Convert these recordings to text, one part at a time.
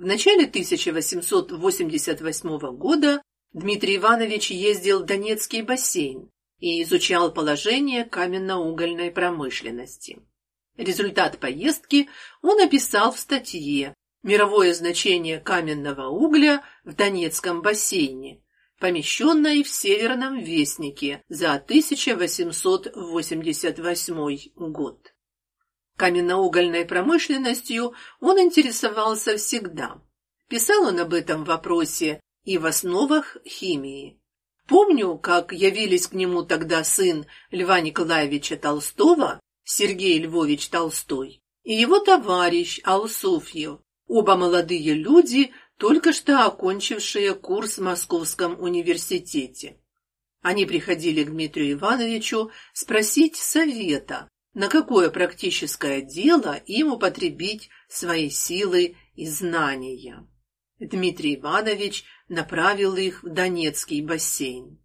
В начале 1888 года Дмитрий Иванович ездил в Донецкий бассейн и изучал положение каменно-угольной промышленности. Результат поездки он описал в статье «Мировое значение каменного угля в Донецком бассейне», помещенной в Северном Вестнике за 1888 год. Каменноугольной промышленностью он интересовался всегда. Писал он об этом вопросе и в основах химии. Помню, как явились к нему тогда сын Льва Николаевича Толстого, Сергей Львович Толстой, и его товарищ Алсуфьев, оба молодые люди, только что окончившие курс в Московском университете. Они приходили к Дмитрию Ивановичу спросить совета, на какое практическое дело им употребить свои силы и знания. Дмитрий Иванович направил их в Донецкий бассейн.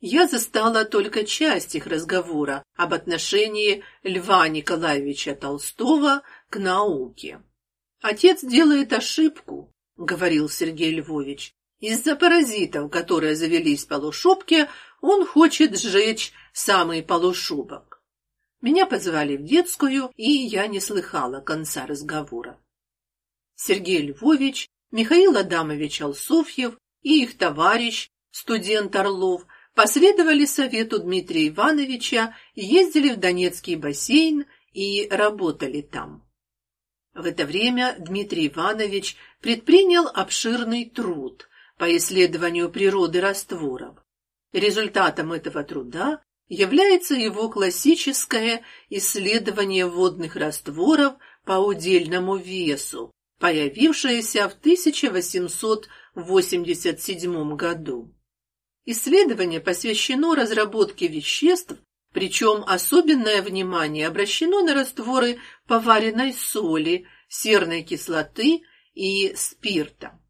Я застала только часть их разговора об отношении Льва Николаевича Толстого к науке. «Отец делает ошибку», — говорил Сергей Львович. «Из-за паразитов, которые завелись в полушубке, он хочет сжечь самый полушубок. Меня позвали в детскую, и я не слыхала конца разговора. Сергей Львович, Михаил Адамович Алсуфьев и их товарищ, студент Орлов, последовали совету Дмитрия Ивановича, ездили в Донецкий бассейн и работали там. В это время Дмитрий Иванович предпринял обширный труд по исследованию природы растворов. Результатом этого труда является его классическое исследование водных растворов по удельному весу, появившееся в 1887 году. Исследование посвящено разработке веществ, причем особенное внимание обращено на растворы поваренной соли, серной кислоты и спирта.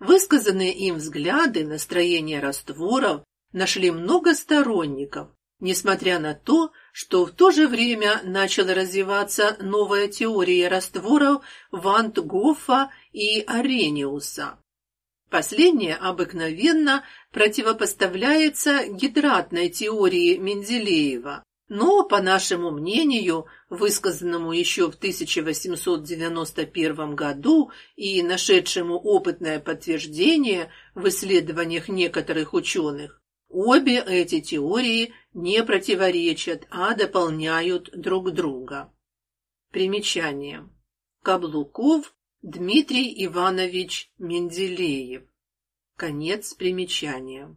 Высказанные им взгляды на строение растворов нашли много сторонников, несмотря на то, что в то же время начала развиваться новая теория растворов Вант Гоффа и Арениуса. Последняя обыкновенно противопоставляется гидратной теории Менделеева, но, по нашему мнению, высказанному еще в 1891 году и нашедшему опытное подтверждение в исследованиях некоторых ученых, Обе эти теории не противоречат, а дополняют друг друга. Примечание. Каблуков Дмитрий Иванович Менделеев. Конец примечания.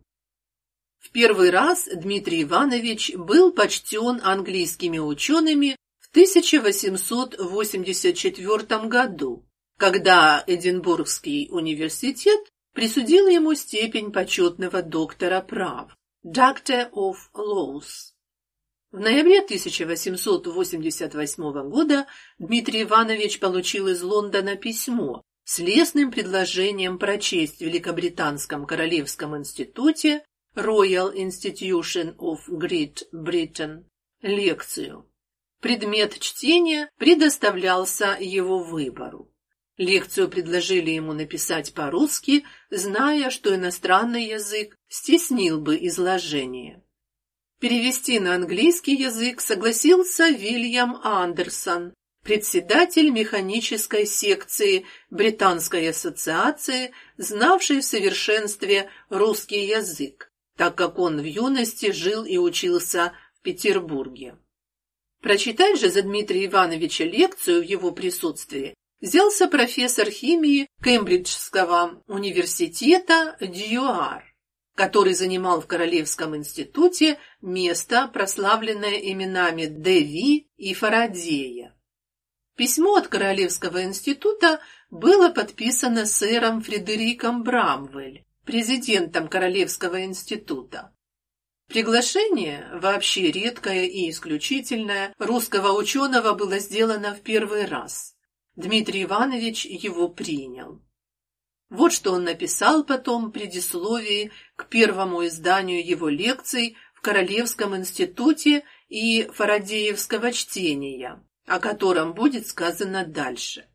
В первый раз Дмитрий Иванович был почтен английскими учеными в 1884 году, когда Эдинбургский университет присудила ему степень почетного доктора прав, Doctor of Laws. В ноябре 1888 года Дмитрий Иванович получил из Лондона письмо с лестным предложением прочесть в Великобританском Королевском институте Royal Institution of Great Britain лекцию. Предмет чтения предоставлялся его выбору. Лекцию предложили ему написать по-русски, зная, что иностранный язык стеснил бы изложение. Перевести на английский язык согласился Вильям Андерсон, председатель механической секции Британской ассоциации, знавший в совершенстве русский язык, так как он в юности жил и учился в Петербурге. Прочитать же за Дмитрия Ивановича лекцию в его присутствии взялся профессор химии Кембриджского университета Дьюар, который занимал в Королевском институте место, прославленное именами Деви и Фарадея. Письмо от Королевского института было подписано сэром Фредериком Брамвель, президентом Королевского института. Приглашение, вообще редкое и исключительное, русского ученого было сделано в первый раз. Дмитрий Иванович его принял. Вот что он написал потом в предисловии к первому изданию его лекций в Королевском институте и Фарадеевского чтения, о котором будет сказано дальше.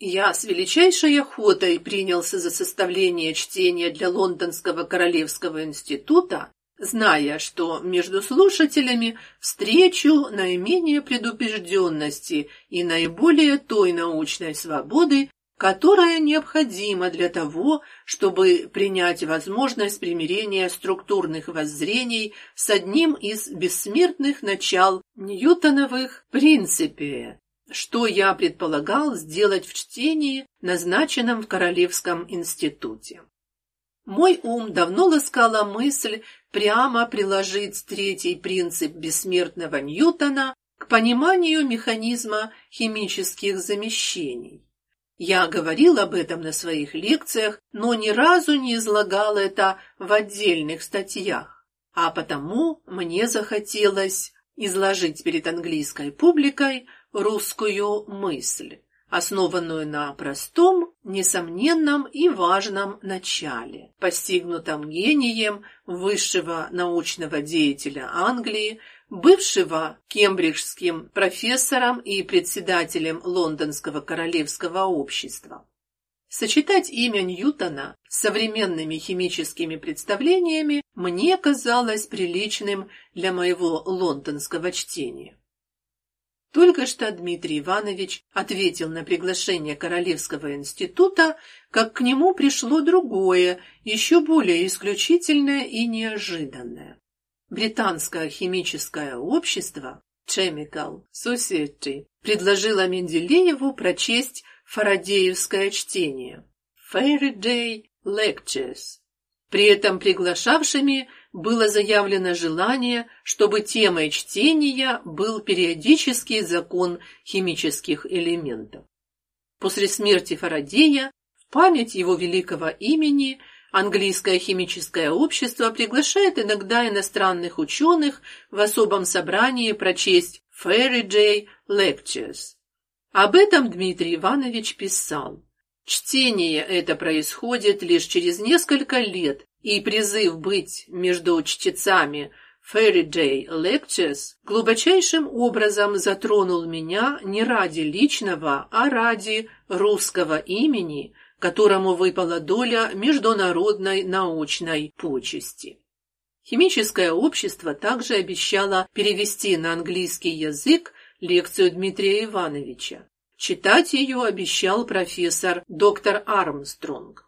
Я с величайшей охотой принялся за составление чтения для Лондонского Королевского института, зная, что между слушателями встречу наименее предубежденности и наиболее той научной свободы, которая необходима для того, чтобы принять возможность примирения структурных воззрений с одним из бессмертных начал Ньютоновых принципе, что я предполагал сделать в чтении, назначенном в Королевском институте. Мой ум давно ласкала мысль прямо приложить третий принцип бессмертного Ньютона к пониманию механизма химических замещений. Я говорил об этом на своих лекциях, но ни разу не излагал это в отдельных статьях, а потому мне захотелось изложить перед английской публикой русскую мысль, основанную на простом, несомненном и важном начале, постигнутом гением высшего научного деятеля Англии бывшего кембриджским профессором и председателем Лондонского королевского общества. Сочетать имя Ньютона с современными химическими представлениями мне казалось приличным для моего лондонского чтения. Только что Дмитрий Иванович ответил на приглашение Королевского института, как к нему пришло другое, еще более исключительное и неожиданное. Британское химическое общество Chemical Society предложило Менделееву прочесть фарадеевское чтение Faraday Lectures. При этом приглашавшими было заявлено желание, чтобы темой чтения был периодический закон химических элементов. После смерти Фарадея в память его великого имени Английское химическое общество приглашает иногда иностранных ученых в особом собрании прочесть Faraday Lectures. Об этом Дмитрий Иванович писал. Чтение это происходит лишь через несколько лет, и призыв быть между чтецами Faraday Lectures глубочайшим образом затронул меня не ради личного, а ради русского имени, которому выпала доля международной научной почести. Химическое общество также обещало перевести на английский язык лекцию Дмитрия Ивановича. Читать ее обещал профессор доктор Армстронг.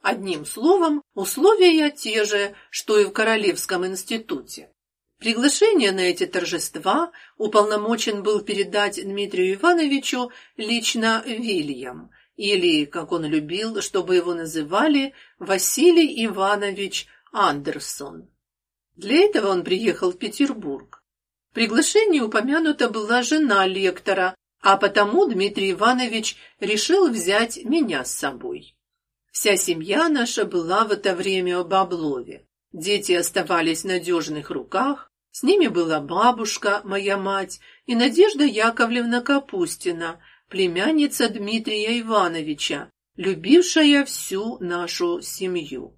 Одним словом, условия те же, что и в Королевском институте. Приглашение на эти торжества уполномочен был передать Дмитрию Ивановичу лично Вильям – или, как он любил, чтобы его называли, Василий Иванович Андерсон. Для этого он приехал в Петербург. В приглашении упомянута была жена лектора, а потому Дмитрий Иванович решил взять меня с собой. Вся семья наша была в это время об облове. Дети оставались в надежных руках, с ними была бабушка, моя мать, и Надежда Яковлевна Капустина – племянница Дмитрия Ивановича, любившая всю нашу семью.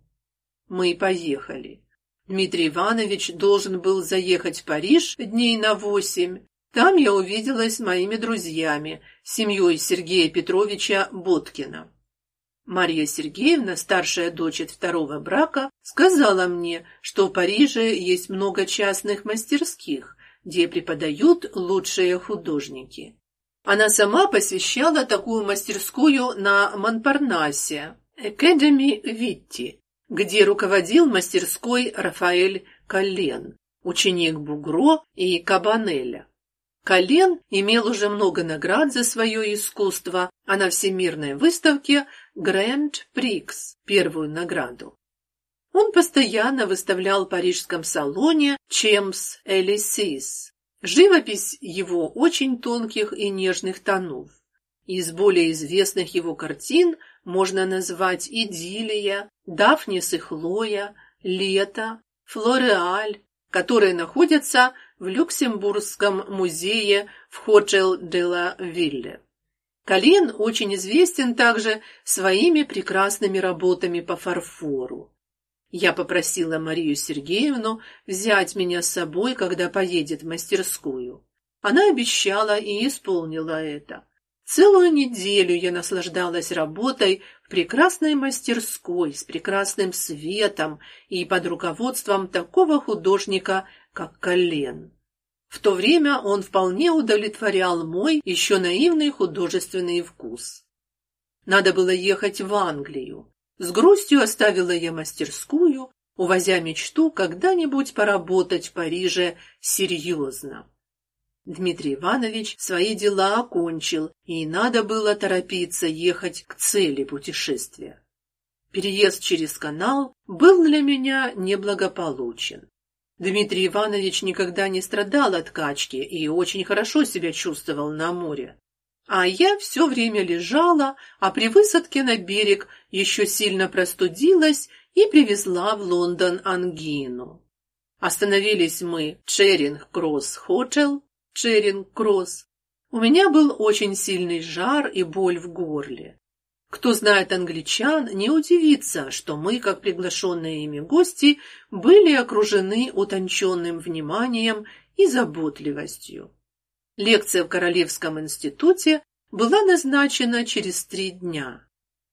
Мы поехали. Дмитрий Иванович должен был заехать в Париж дней на восемь. Там я увиделась с моими друзьями, семьей Сергея Петровича Боткина. Мария Сергеевна, старшая дочь от второго брака, сказала мне, что в Париже есть много частных мастерских, где преподают лучшие художники. Она сама посещала такую мастерскую на Монпарнасе, Academy Витти, где руководил мастерской Рафаэль Каллен, ученик Бугро и Кабанеля. Каллен имел уже много наград за свое искусство, а на всемирной выставке Grand Prix первую награду. Он постоянно выставлял в парижском салоне Чемс Элисис, Живопись его очень тонких и нежных тонов. Из более известных его картин можно назвать «Идиллия», «Дафнис и Хлоя», «Лето», «Флореаль», которые находятся в Люксембургском музее в Хотел де ла Вилле. Калин очень известен также своими прекрасными работами по фарфору. Я попросила Марию Сергеевну взять меня с собой, когда поедет в мастерскую. Она обещала и исполнила это. Целую неделю я наслаждалась работой в прекрасной мастерской с прекрасным светом и под руководством такого художника, как Колен. В то время он вполне удовлетворял мой еще наивный художественный вкус. Надо было ехать в Англию. С грустью оставила я мастерскую, увозя мечту когда-нибудь поработать в Париже серьезно. Дмитрий Иванович свои дела окончил, и надо было торопиться ехать к цели путешествия. Переезд через канал был для меня неблагополучен. Дмитрий Иванович никогда не страдал от качки и очень хорошо себя чувствовал на море. А я все время лежала, а при высадке на берег еще сильно простудилась и привезла в Лондон ангину. Остановились мы в Черинг-Кросс-Хотел, Черинг-Кросс. У меня был очень сильный жар и боль в горле. Кто знает англичан, не удивится, что мы, как приглашенные ими гости, были окружены утонченным вниманием и заботливостью. Лекция в Королевском институте была назначена через три дня.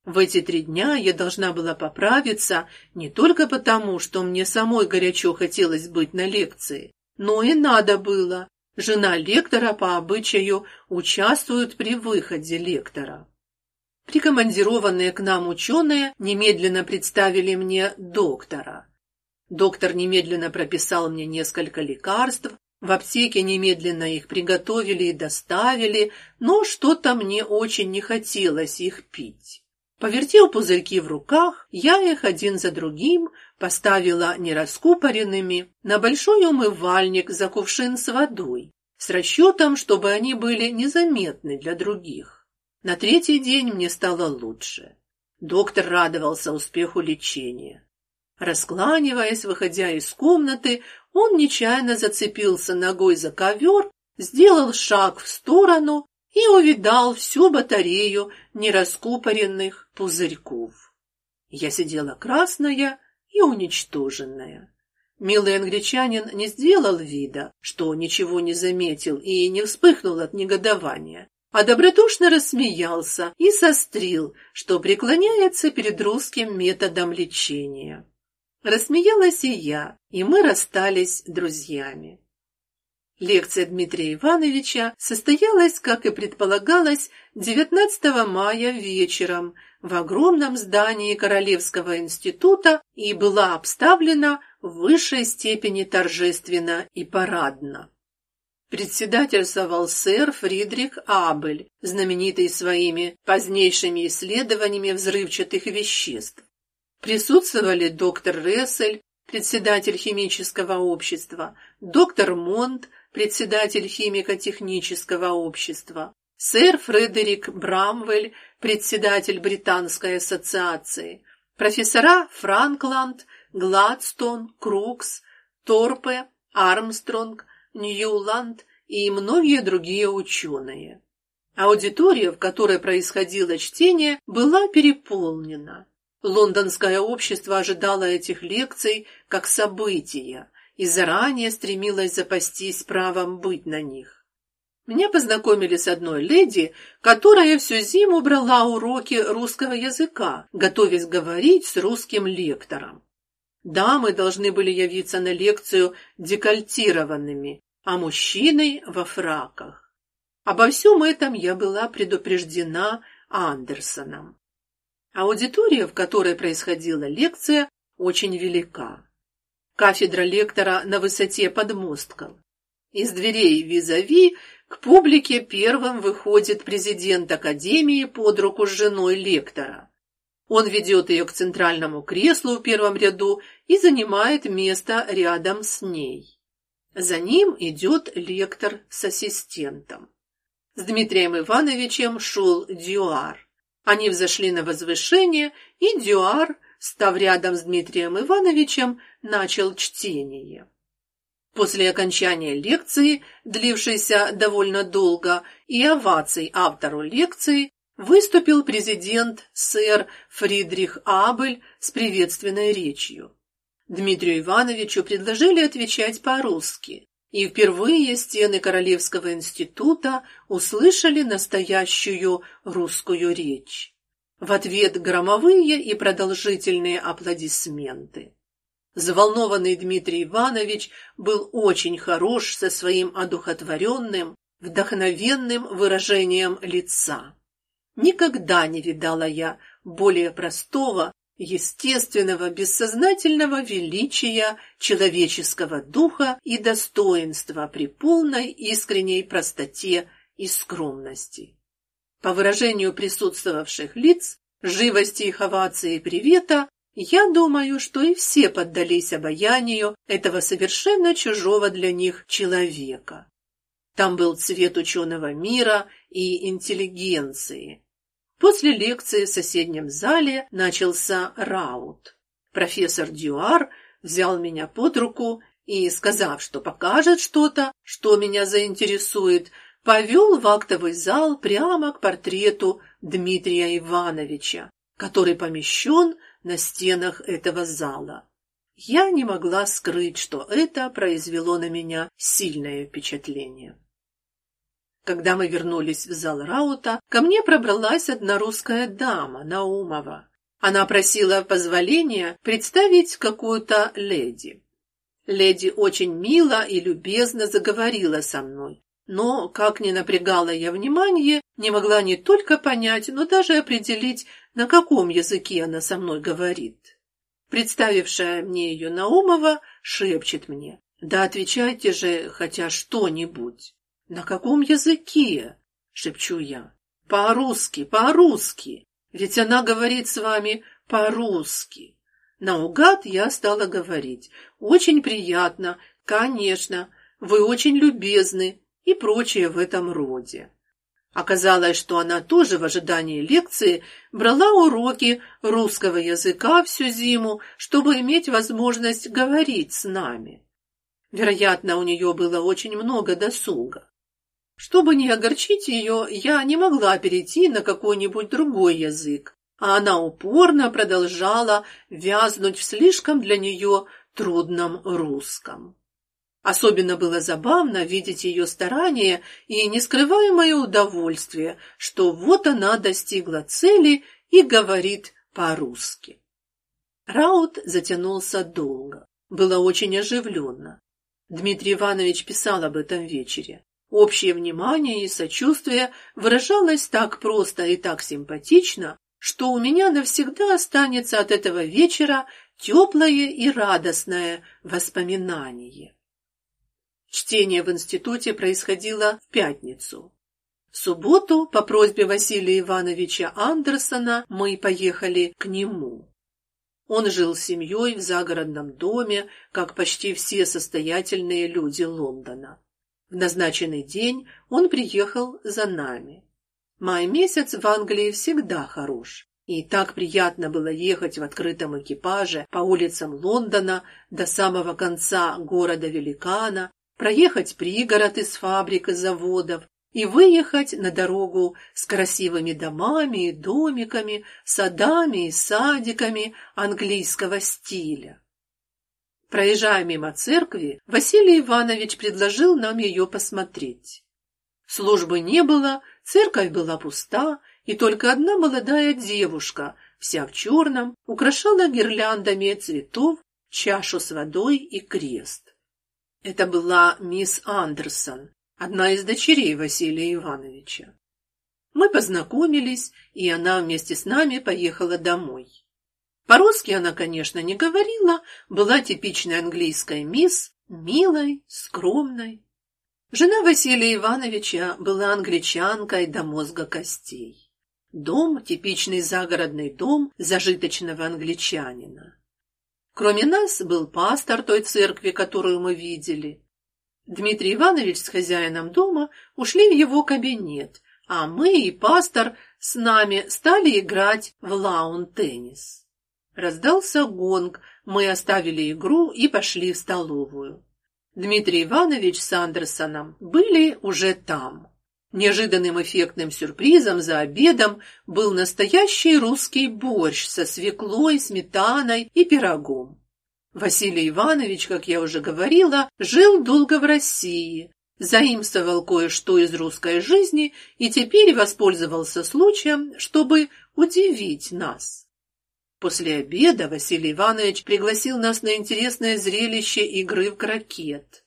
В эти три дня я должна была поправиться не только потому, что мне самой горячо хотелось быть на лекции, но и надо было. Жена лектора по обычаю участвует при выходе лектора. Прикомандированные к нам ученые немедленно представили мне доктора. Доктор немедленно прописал мне несколько лекарств, в аптеке немедленно их приготовили и доставили, но что-то мне очень не хотелось их пить. Повертев пузырьки в руках, я их один за другим поставила нераскупоренными на большой умывальник за кувшин с водой, с расчетом, чтобы они были незаметны для других. На третий день мне стало лучше. Доктор радовался успеху лечения. Раскланиваясь, выходя из комнаты, он нечаянно зацепился ногой за ковер, сделал шаг в сторону и увидал всю батарею нераскупоренных пузырьков. Я сидела красная и уничтоженная. Милый англичанин не сделал вида, что ничего не заметил и не вспыхнул от негодования, а добродушно рассмеялся и сострил, что преклоняется перед русским методом лечения. Рассмеялась и я, и мы расстались друзьями. Лекция Дмитрия Ивановича состоялась, как и предполагалось, 19 мая вечером в огромном здании Королевского института и была обставлена в высшей степени торжественно и парадно. Председательствовал сэр Фридрих Абель, знаменитый своими позднейшими исследованиями взрывчатых веществ. Присутствовали доктор Рессель, председатель химического общества, доктор Монт, председатель химико-технического общества, сэр Фредерик Брамвель, председатель Британской ассоциации, профессора Франкланд, Гладстон, Крукс, Торпе, Армстронг, Ньюланд и многие другие ученые. Аудитория, в которой происходило чтение, была переполнена. Лондонское общество ожидало этих лекций как события и заранее стремилось запастись правом быть на них. Меня познакомили с одной леди, которая всю зиму брала уроки русского языка, готовясь говорить с русским лектором. Дамы должны были явиться на лекцию декольтированными, а мужчины во фраках. Обо всем этом я была предупреждена Андерсоном. Аудитория, в которой происходила лекция, очень велика. Кафедра лектора на высоте подмостков. Из дверей визави к публике первым выходит президент академии под руку с женой лектора. Он ведет ее к центральному креслу в первом ряду и занимает место рядом с ней. За ним идет лектор с ассистентом. С Дмитрием Ивановичем шел Дюар. Они взошли на возвышение, и Дюар, став рядом с Дмитрием Ивановичем, начал чтение. После окончания лекции, длившейся довольно долго, и оваций автору лекции, выступил президент сэр Фридрих Абель с приветственной речью. Дмитрию Ивановичу предложили отвечать по-русски, и впервые стены Королевского института услышали настоящую русскую речь. В ответ громовые и продолжительные аплодисменты. Заволнованный Дмитрий Иванович был очень хорош со своим одухотворенным, вдохновенным выражением лица. Никогда не видала я более простого, естественного, бессознательного величия человеческого духа и достоинства при полной искренней простоте и скромности. По выражению присутствовавших лиц, живости их овации и привета, я думаю, что и все поддались обаянию этого совершенно чужого для них человека. Там был цвет ученого мира и интеллигенции. После лекции в соседнем зале начался раут. Профессор Дюар взял меня под руку и, сказав, что покажет что-то, что меня заинтересует, повел в актовый зал прямо к портрету Дмитрия Ивановича, который помещен на стенах этого зала. Я не могла скрыть, что это произвело на меня сильное впечатление. Когда мы вернулись в зал Раута, ко мне пробралась одна русская дама, Наумова. Она просила позволения представить какую-то леди. Леди очень мило и любезно заговорила со мной, но, как ни напрягала я внимание, не могла не только понять, но даже определить, на каком языке она со мной говорит. Представившая мне ее Наумова шепчет мне, «Да отвечайте же хотя что-нибудь». «На каком языке?» — шепчу я. «По-русски, по-русски. Ведь она говорит с вами по-русски». Наугад я стала говорить. «Очень приятно, конечно, вы очень любезны» и прочее в этом роде. Оказалось, что она тоже в ожидании лекции брала уроки русского языка всю зиму, чтобы иметь возможность говорить с нами. Вероятно, у нее было очень много досуга. Чтобы не огорчить ее, я не могла перейти на какой-нибудь другой язык, а она упорно продолжала вязнуть в слишком для нее трудном русском. Особенно было забавно видеть ее старание и нескрываемое удовольствие, что вот она достигла цели и говорит по-русски. Раут затянулся долго. Было очень оживленно. Дмитрий Иванович писал об этом вечере. Общее внимание и сочувствие выражалось так просто и так симпатично, что у меня навсегда останется от этого вечера теплое и радостное воспоминание. Чтение в институте происходило в пятницу. В субботу по просьбе Василия Ивановича Андерсона мы поехали к нему. Он жил с семьей в загородном доме, как почти все состоятельные люди Лондона. В назначенный день он приехал за нами. Май месяц в Англии всегда хорош. И так приятно было ехать в открытом экипаже по улицам Лондона до самого конца города-великана, проехать пригород из фабрик и заводов и выехать на дорогу с красивыми домами и домиками, садами и садиками английского стиля. Проезжая мимо церкви, Василий Иванович предложил нам ее посмотреть. Службы не было, церковь была пуста, и только одна молодая девушка, вся в черном, украшала гирляндами цветов чашу с водой и крест. Это была мисс Андерсон, одна из дочерей Василия Ивановича. Мы познакомились, и она вместе с нами поехала домой. По-русски она, конечно, не говорила, была типичной английской мисс, милой, скромной. Жена Василия Ивановича была англичанкой до мозга костей. Дом типичный загородный дом зажиточного англичанина. Кроме нас был пастор той церкви, которую мы видели. Дмитрий Иванович с хозяином дома ушли в его кабинет, а мы и пастор с нами стали играть в лаун-теннис. Раздался гонг, мы оставили игру и пошли в столовую. Дмитрий Иванович с Андерсоном были уже там. Неожиданным эффектным сюрпризом за обедом был настоящий русский борщ со свеклой, сметаной и пирогом. Василий Иванович, как я уже говорила, жил долго в России, заимствовал кое-что из русской жизни и теперь воспользовался случаем, чтобы удивить нас. После обеда Василий Иванович пригласил нас на интересное зрелище игры в крокет.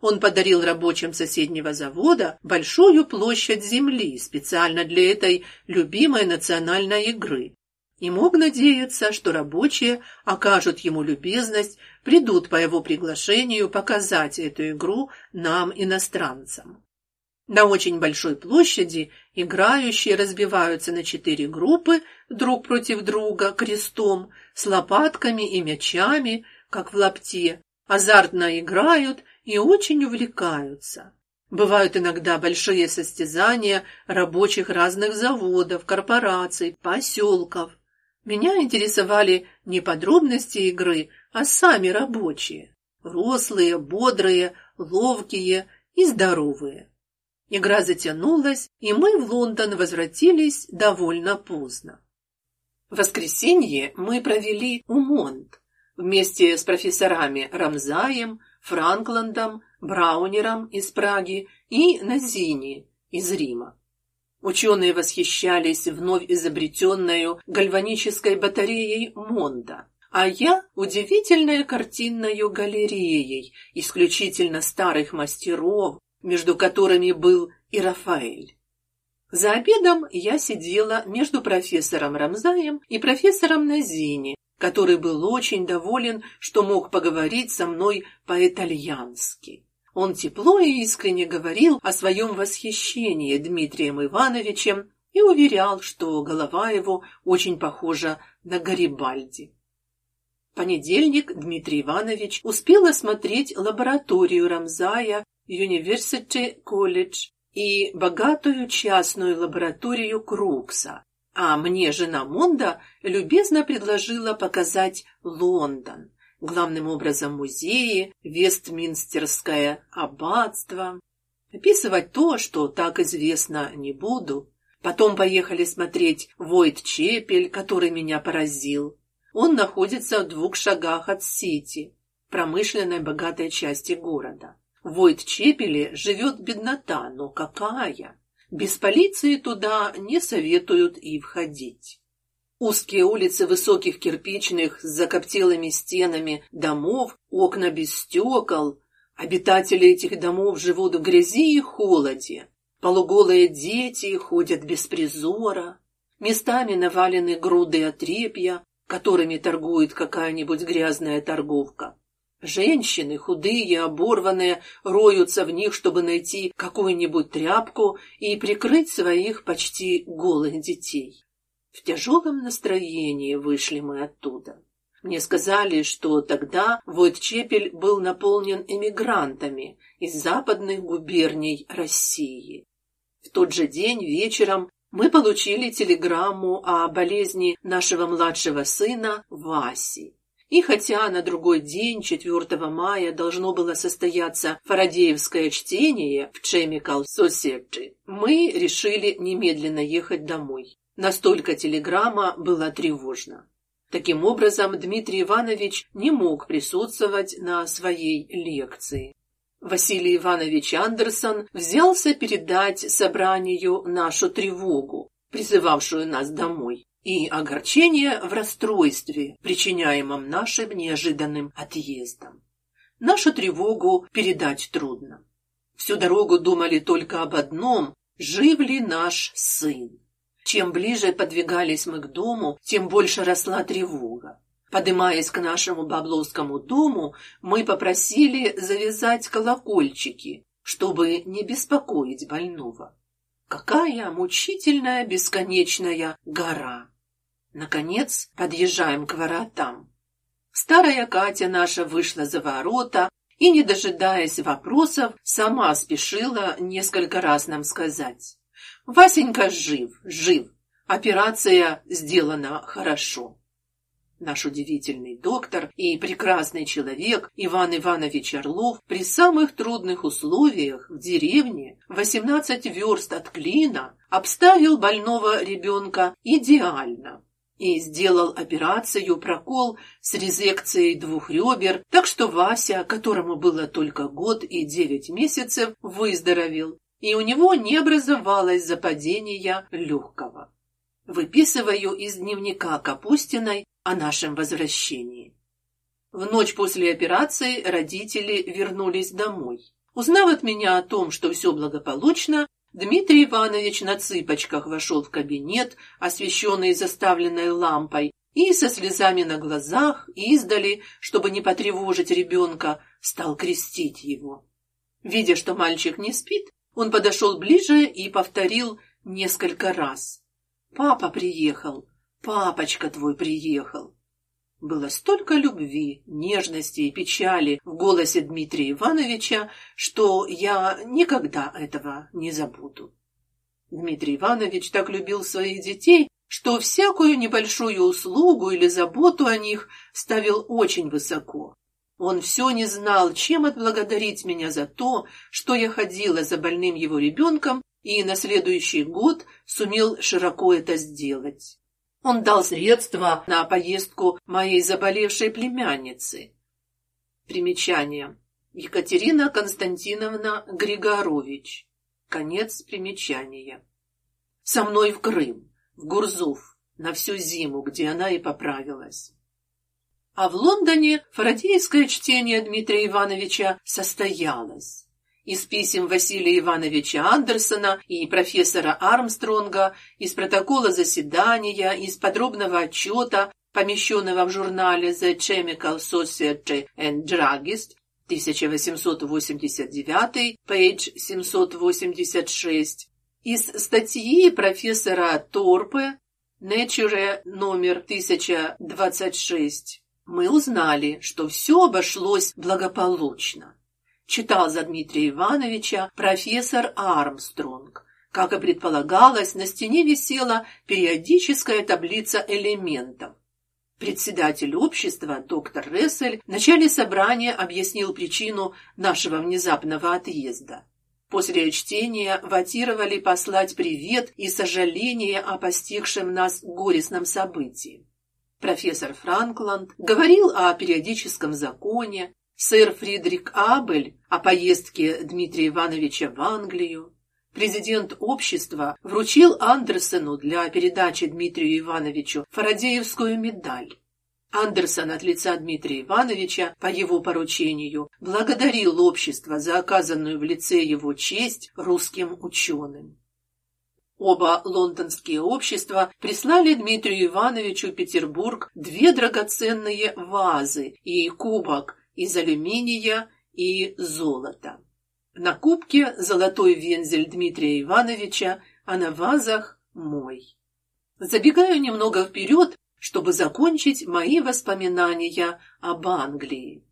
Он подарил рабочим соседнего завода большую площадь земли специально для этой любимой национальной игры и мог надеяться, что рабочие окажут ему любезность, придут по его приглашению показать эту игру нам, иностранцам. На очень большой площади играющие разбиваются на четыре группы друг против друга крестом, с лопатками и мячами, как в лапте, азартно играют и очень увлекаются. Бывают иногда большие состязания рабочих разных заводов, корпораций, поселков. Меня интересовали не подробности игры, а сами рабочие. Рослые, бодрые, ловкие и здоровые. Игра затянулась, и мы в Лондон возвратились довольно поздно. В воскресенье мы провели у Монт вместе с профессорами Рамзаем, Франкландом, Браунером из Праги и Назини из Рима. Ученые восхищались вновь изобретенной гальванической батареей Монда, а я удивительной картинной галереей исключительно старых мастеров, между которыми был и Рафаэль. За обедом я сидела между профессором Рамзаем и профессором Назини, который был очень доволен, что мог поговорить со мной по-итальянски. Он тепло и искренне говорил о своем восхищении Дмитрием Ивановичем и уверял, что голова его очень похожа на Гарибальди. В понедельник Дмитрий Иванович успел осмотреть лабораторию Рамзая University College и богатую частную лабораторию Крукса, а мне жена Монда любезно предложила показать Лондон, главным образом музеи, Вестминстерское аббатство. Описывать то, что так известно, не буду. Потом поехали смотреть Войт-Чепель, который меня поразил. Он находится в двух шагах от Сити, промышленной богатой части города. В Войт-Чепеле живет беднота, но какая! Без полиции туда не советуют и входить. Узкие улицы высоких кирпичных с закоптелыми стенами домов, окна без стекол. Обитатели этих домов живут в грязи и холоде. Полуголые дети ходят без призора. Местами навалены груды отрепья, которыми торгует какая-нибудь грязная торговка. Женщины, худые, оборванные, роются в них, чтобы найти какую-нибудь тряпку и прикрыть своих почти голых детей. В тяжелом настроении вышли мы оттуда. Мне сказали, что тогда Войт-Чепель был наполнен эмигрантами из западных губерний России. В тот же день вечером мы получили телеграмму о болезни нашего младшего сына Васи. И хотя на другой день, 4 мая, должно было состояться фарадеевское чтение в Chemical Society, мы решили немедленно ехать домой. Настолько телеграмма была тревожна. Таким образом, Дмитрий Иванович не мог присутствовать на своей лекции. Василий Иванович Андерсон взялся передать собранию нашу тревогу, призывавшую нас домой, и огорчение в расстройстве, причиняемом нашим неожиданным отъездом. Нашу тревогу передать трудно. Всю дорогу думали только об одном: жив ли наш сын? Чем ближе подвигались мы к дому, тем больше росла тревога. Подымаясь к нашему Бабловскому дому, мы попросили завязать колокольчики, чтобы не беспокоить больного. Какая мучительная бесконечная гора! Наконец подъезжаем к воротам. Старая Катя наша вышла за ворота и, не дожидаясь вопросов, сама спешила несколько раз нам сказать. Васенька жив, жив. Операция сделана хорошо. Наш удивительный доктор и прекрасный человек Иван Иванович Орлов при самых трудных условиях в деревне, 18 верст от Клина, обставил больного ребенка идеально. И сделал операцию прокол с резекцией двух ребер, так что Вася, которому было только год и девять месяцев, выздоровел, и у него не образовалось западения легкого. Выписываю из дневника Капустиной о нашем возвращении. В ночь после операции родители вернулись домой. Узнав от меня о том, что все благополучно, Дмитрий Иванович на цыпочках вошел в кабинет, освещенный заставленной лампой, и со слезами на глазах, издали, чтобы не потревожить ребенка, стал крестить его. Видя, что мальчик не спит, он подошел ближе и повторил несколько раз. «Папа приехал! Папочка твой приехал!» Было столько любви, нежности и печали в голосе Дмитрия Ивановича, что я никогда этого не забуду. Дмитрий Иванович так любил своих детей, что всякую небольшую услугу или заботу о них ставил очень высоко. Он все не знал, чем отблагодарить меня за то, что я ходила за больным его ребенком и на следующий год сумел широко это сделать. Он дал средства на поездку моей заболевшей племянницы. Примечание. Екатерина Константиновна Григорович. Конец примечания. Со мной в Крым, в Гурзуф, на всю зиму, где она и поправилась. А в Лондоне фарадеевское чтение Дмитрия Ивановича состоялось из писем Василия Ивановича Андерсона и профессора Армстронга, из протокола заседания, из подробного отчета, помещенного в журнале The Chemical Society and Druggist 1889, page 786, из статьи профессора Торпе Nature номер 1026, мы узнали, что все обошлось благополучно читал за Дмитрия Ивановича профессор Армстронг. Как и предполагалось, на стене висела периодическая таблица элементов. Председатель общества, доктор Рессель, в начале собрания объяснил причину нашего внезапного отъезда. После чтения ватировали послать привет и сожаление о постигшем нас горестном событии. Профессор Франкланд говорил о периодическом законе, сэр Фридрик Абель о поездке Дмитрия Ивановича в Англию. Президент общества вручил Андерсону для передачи Дмитрию Ивановичу Фарадеевскую медаль. Андерсон от лица Дмитрия Ивановича по его поручению благодарил общество за оказанную в лице его честь русским ученым. Оба лондонские общества прислали Дмитрию Ивановичу Петербург две драгоценные вазы и кубок из алюминия и золота. На кубке золотой вензель Дмитрия Ивановича, а на вазах мой. Забегаю немного вперед, чтобы закончить мои воспоминания об Англии.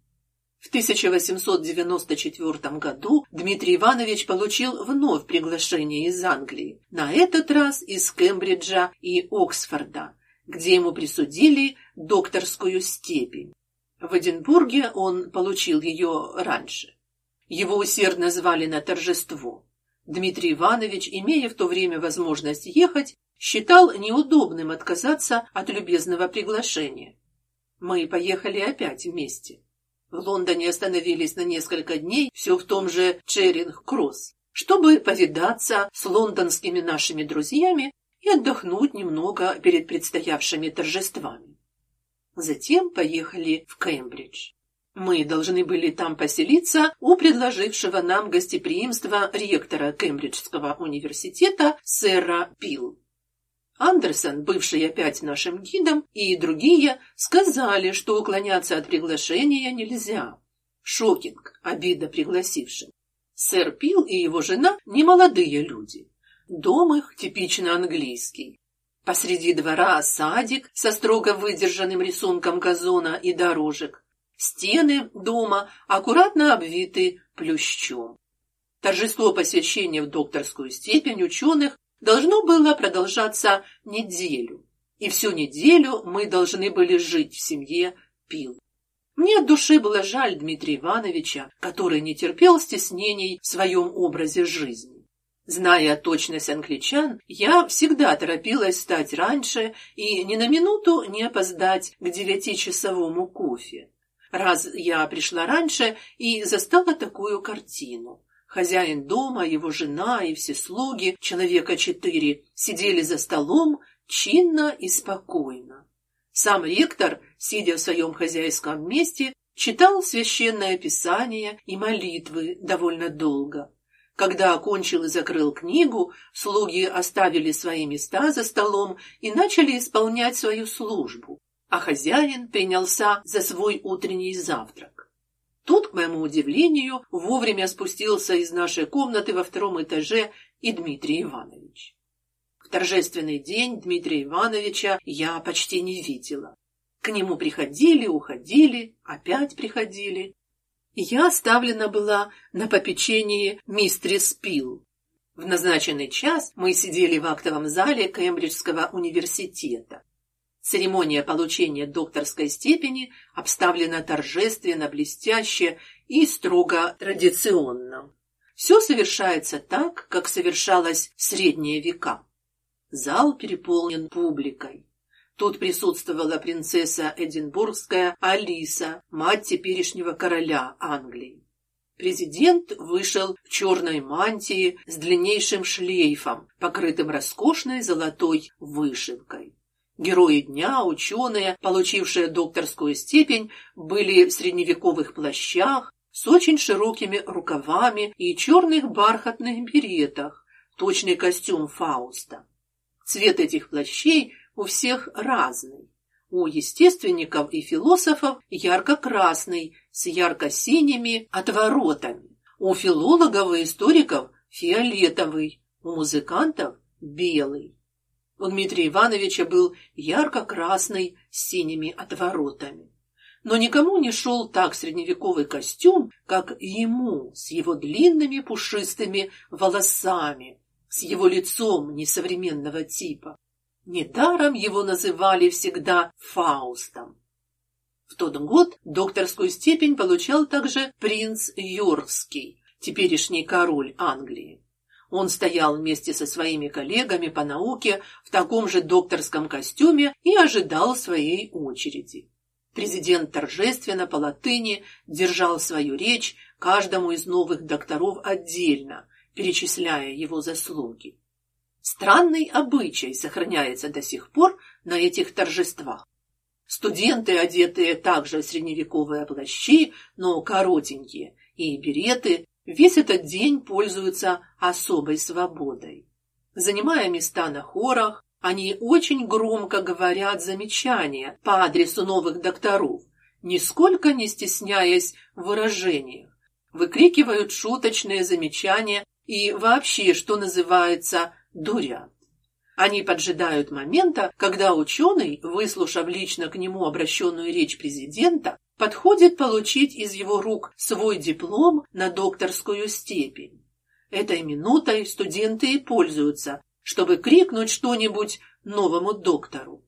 В 1894 году Дмитрий Иванович получил вновь приглашение из Англии, на этот раз из Кембриджа и Оксфорда, где ему присудили докторскую степень. В Эдинбурге он получил ее раньше. Его усердно звали на торжество. Дмитрий Иванович, имея в то время возможность ехать, считал неудобным отказаться от любезного приглашения. Мы поехали опять вместе. В Лондоне остановились на несколько дней, все в том же Черинг-Кросс, чтобы повидаться с лондонскими нашими друзьями и отдохнуть немного перед предстоявшими торжествами. Затем поехали в Кембридж. Мы должны были там поселиться у предложившего нам гостеприимство ректора Кембриджского университета сэра Пил. Андерсон, бывший опять нашим гидом, и другие сказали, что уклоняться от приглашения нельзя. Шокинг, обида пригласившим. Сэр Пил и его жена не молодые люди. Дом их типично английский. Посреди двора садик со строго выдержанным рисунком газона и дорожек. Стены дома аккуратно обвиты плющом. Торжество посвящения в докторскую степень ученых должно было продолжаться неделю. И всю неделю мы должны были жить в семье Пил. Мне от души было жаль Дмитрия Ивановича, который не терпел стеснений в своем образе жизни. Зная точность англичан, я всегда торопилась встать раньше и ни на минуту не опоздать к девятичасовому кофе. Раз я пришла раньше и застала такую картину. Хозяин дома, его жена и все слуги, человека четыре, сидели за столом чинно и спокойно. Сам ректор, сидя в своем хозяйском месте, читал священное писание и молитвы довольно долго. Когда окончил и закрыл книгу, слуги оставили свои места за столом и начали исполнять свою службу, а хозяин принялся за свой утренний завтрак. Тут, к моему удивлению, вовремя спустился из нашей комнаты во втором этаже и Дмитрий Иванович. В торжественный день Дмитрия Ивановича я почти не видела. К нему приходили, уходили, опять приходили я оставлена была на попечении мистерис Пил. В назначенный час мы сидели в актовом зале Кембриджского университета. Церемония получения докторской степени обставлена торжественно, блестяще и строго традиционно. Все совершается так, как совершалось в средние века. Зал переполнен публикой. Тут присутствовала принцесса Эдинбургская Алиса, мать теперешнего короля Англии. Президент вышел в черной мантии с длиннейшим шлейфом, покрытым роскошной золотой вышивкой. Герои дня, ученые, получившие докторскую степень, были в средневековых плащах с очень широкими рукавами и черных бархатных беретах, точный костюм Фауста. Цвет этих плащей у всех разный. У естественников и философов ярко-красный с ярко-синими отворотами. У филологов и историков фиолетовый, у музыкантов белый. У Дмитрия Ивановича был ярко-красный с синими отворотами. Но никому не шел так средневековый костюм, как ему, с его длинными пушистыми волосами, с его лицом несовременного типа. Недаром его называли всегда Фаустом. В тот год докторскую степень получал также принц Йоркский, теперешний король Англии. Он стоял вместе со своими коллегами по науке в таком же докторском костюме и ожидал своей очереди. Президент торжественно по латыни держал свою речь каждому из новых докторов отдельно, перечисляя его заслуги. Странный обычай сохраняется до сих пор на этих торжествах. Студенты, одетые также в средневековые плащи, но коротенькие, и береты, весь этот день пользуются особой свободой. Занимая места на хорах, они очень громко говорят замечания по адресу новых докторов, нисколько не стесняясь в выражениях. Выкрикивают шуточные замечания и вообще, что называется, дурят. Они поджидают момента, когда ученый, выслушав лично к нему обращенную речь президента, подходит получить из его рук свой диплом на докторскую степень. Этой минутой студенты и пользуются, чтобы крикнуть что-нибудь новому доктору.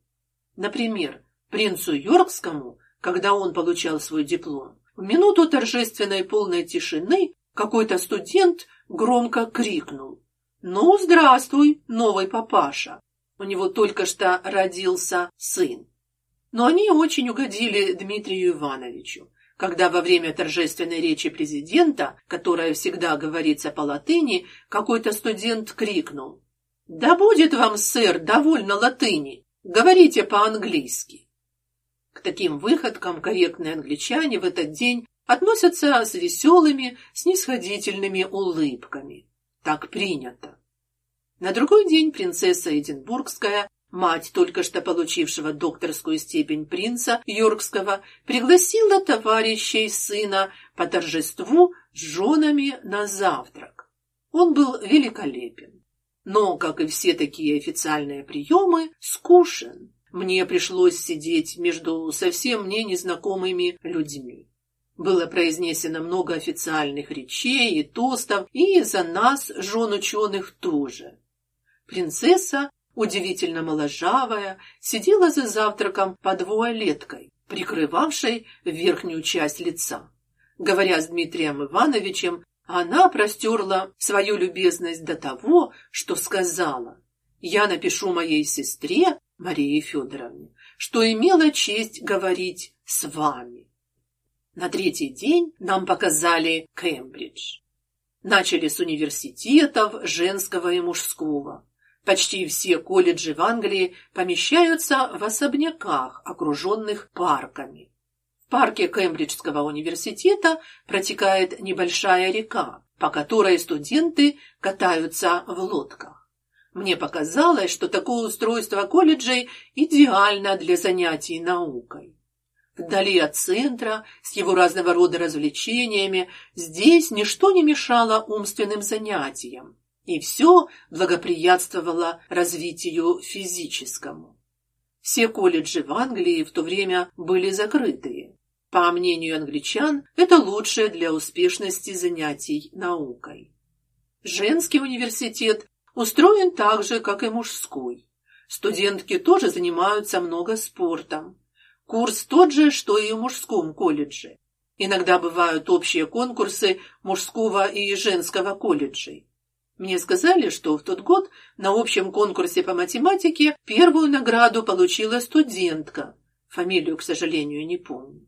Например, принцу Йоркскому, когда он получал свой диплом, в минуту торжественной полной тишины какой-то студент громко крикнул ну, здравствуй, новый папаша. У него только что родился сын. Но они очень угодили Дмитрию Ивановичу, когда во время торжественной речи президента, которая всегда говорится по латыни, какой-то студент крикнул: "Да будет вам, сэр, довольно латыни. Говорите по-английски". К таким выходкам корректные англичане в этот день относятся с веселыми, снисходительными улыбками. Так принято. На другой день принцесса Эдинбургская, мать только что получившего докторскую степень принца Йоркского, пригласила товарищей сына по торжеству с женами на завтрак. Он был великолепен, но, как и все такие официальные приемы, скучен. Мне пришлось сидеть между совсем мне незнакомыми людьми. Было произнесено много официальных речей и тостов, и за нас, жен ученых, тоже. Принцесса, удивительно моложавая, сидела за завтраком под вуалеткой, прикрывавшей верхнюю часть лица. Говоря с Дмитрием Ивановичем, Она простерла свою любезность до того, что сказала: "Я напишу моей сестре Марии Федоровне, что имела честь говорить с вами". На третий день нам показали Кембридж. Начали с университетов женского и мужского. Почти все колледжи в Англии помещаются в особняках, окруженных парками. В парке Кембриджского университета протекает небольшая река, по которой студенты катаются в лодках. Мне показалось, что такое устройство колледжей идеально для занятий наукой. Вдали от центра, с его разного рода развлечениями, здесь ничто не мешало умственным занятиям, и все благоприятствовало развитию физическому. Все колледжи в Англии в то время были закрытые. По мнению англичан, это лучшее для успешности занятий наукой. Женский университет устроен так же, как и мужской. Студентки тоже занимаются много спортом. Курс тот же, что и в мужском колледже. Иногда бывают общие конкурсы мужского и женского колледжей. Мне сказали, что в тот год на общем конкурсе по математике первую награду получила студентка. Фамилию, к сожалению, не помню.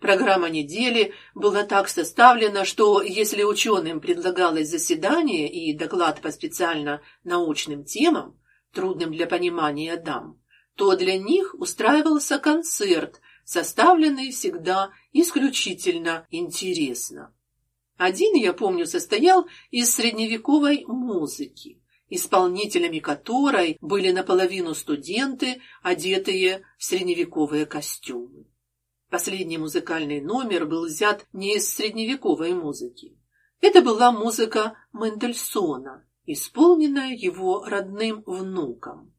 Программа недели была так составлена, что если ученым предлагалось заседание и доклад по специально научным темам, трудным для понимания дам, то для них устраивался концерт, составленный всегда исключительно интересно. Один, я помню, состоял из средневековой музыки, исполнителями которой были наполовину студенты, одетые в средневековые костюмы. Последний музыкальный номер был взят не из средневековой музыки. Это была музыка Мендельсона, исполненная его родным внуком.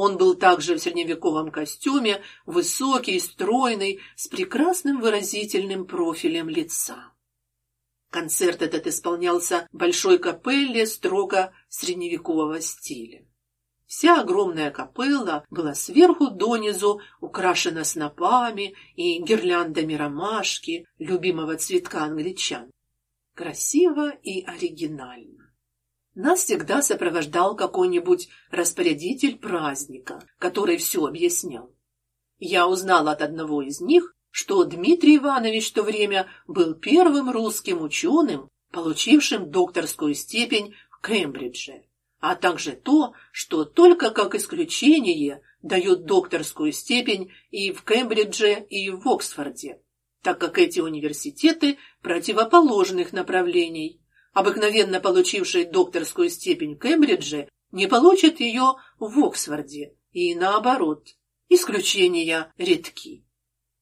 Он был также в средневековом костюме, высокий, стройный, с прекрасным выразительным профилем лица. Концерт этот исполнялся в большой капелле строго средневекового стиля. Вся огромная капелла была сверху донизу украшена снопами и гирляндами ромашки, любимого цветка англичан. Красиво и оригинально. Нас всегда сопровождал какой-нибудь распорядитель праздника, который все объяснял. Я узнала от одного из них, что Дмитрий Иванович в то время был первым русским ученым, получившим докторскую степень в Кембридже, а также то, что только как исключение дают докторскую степень и в Кембридже, и в Оксфорде, так как эти университеты противоположных направлений обыкновенно получивший докторскую степень в Кембридже, не получит ее в Оксфорде, и наоборот. Исключения редки.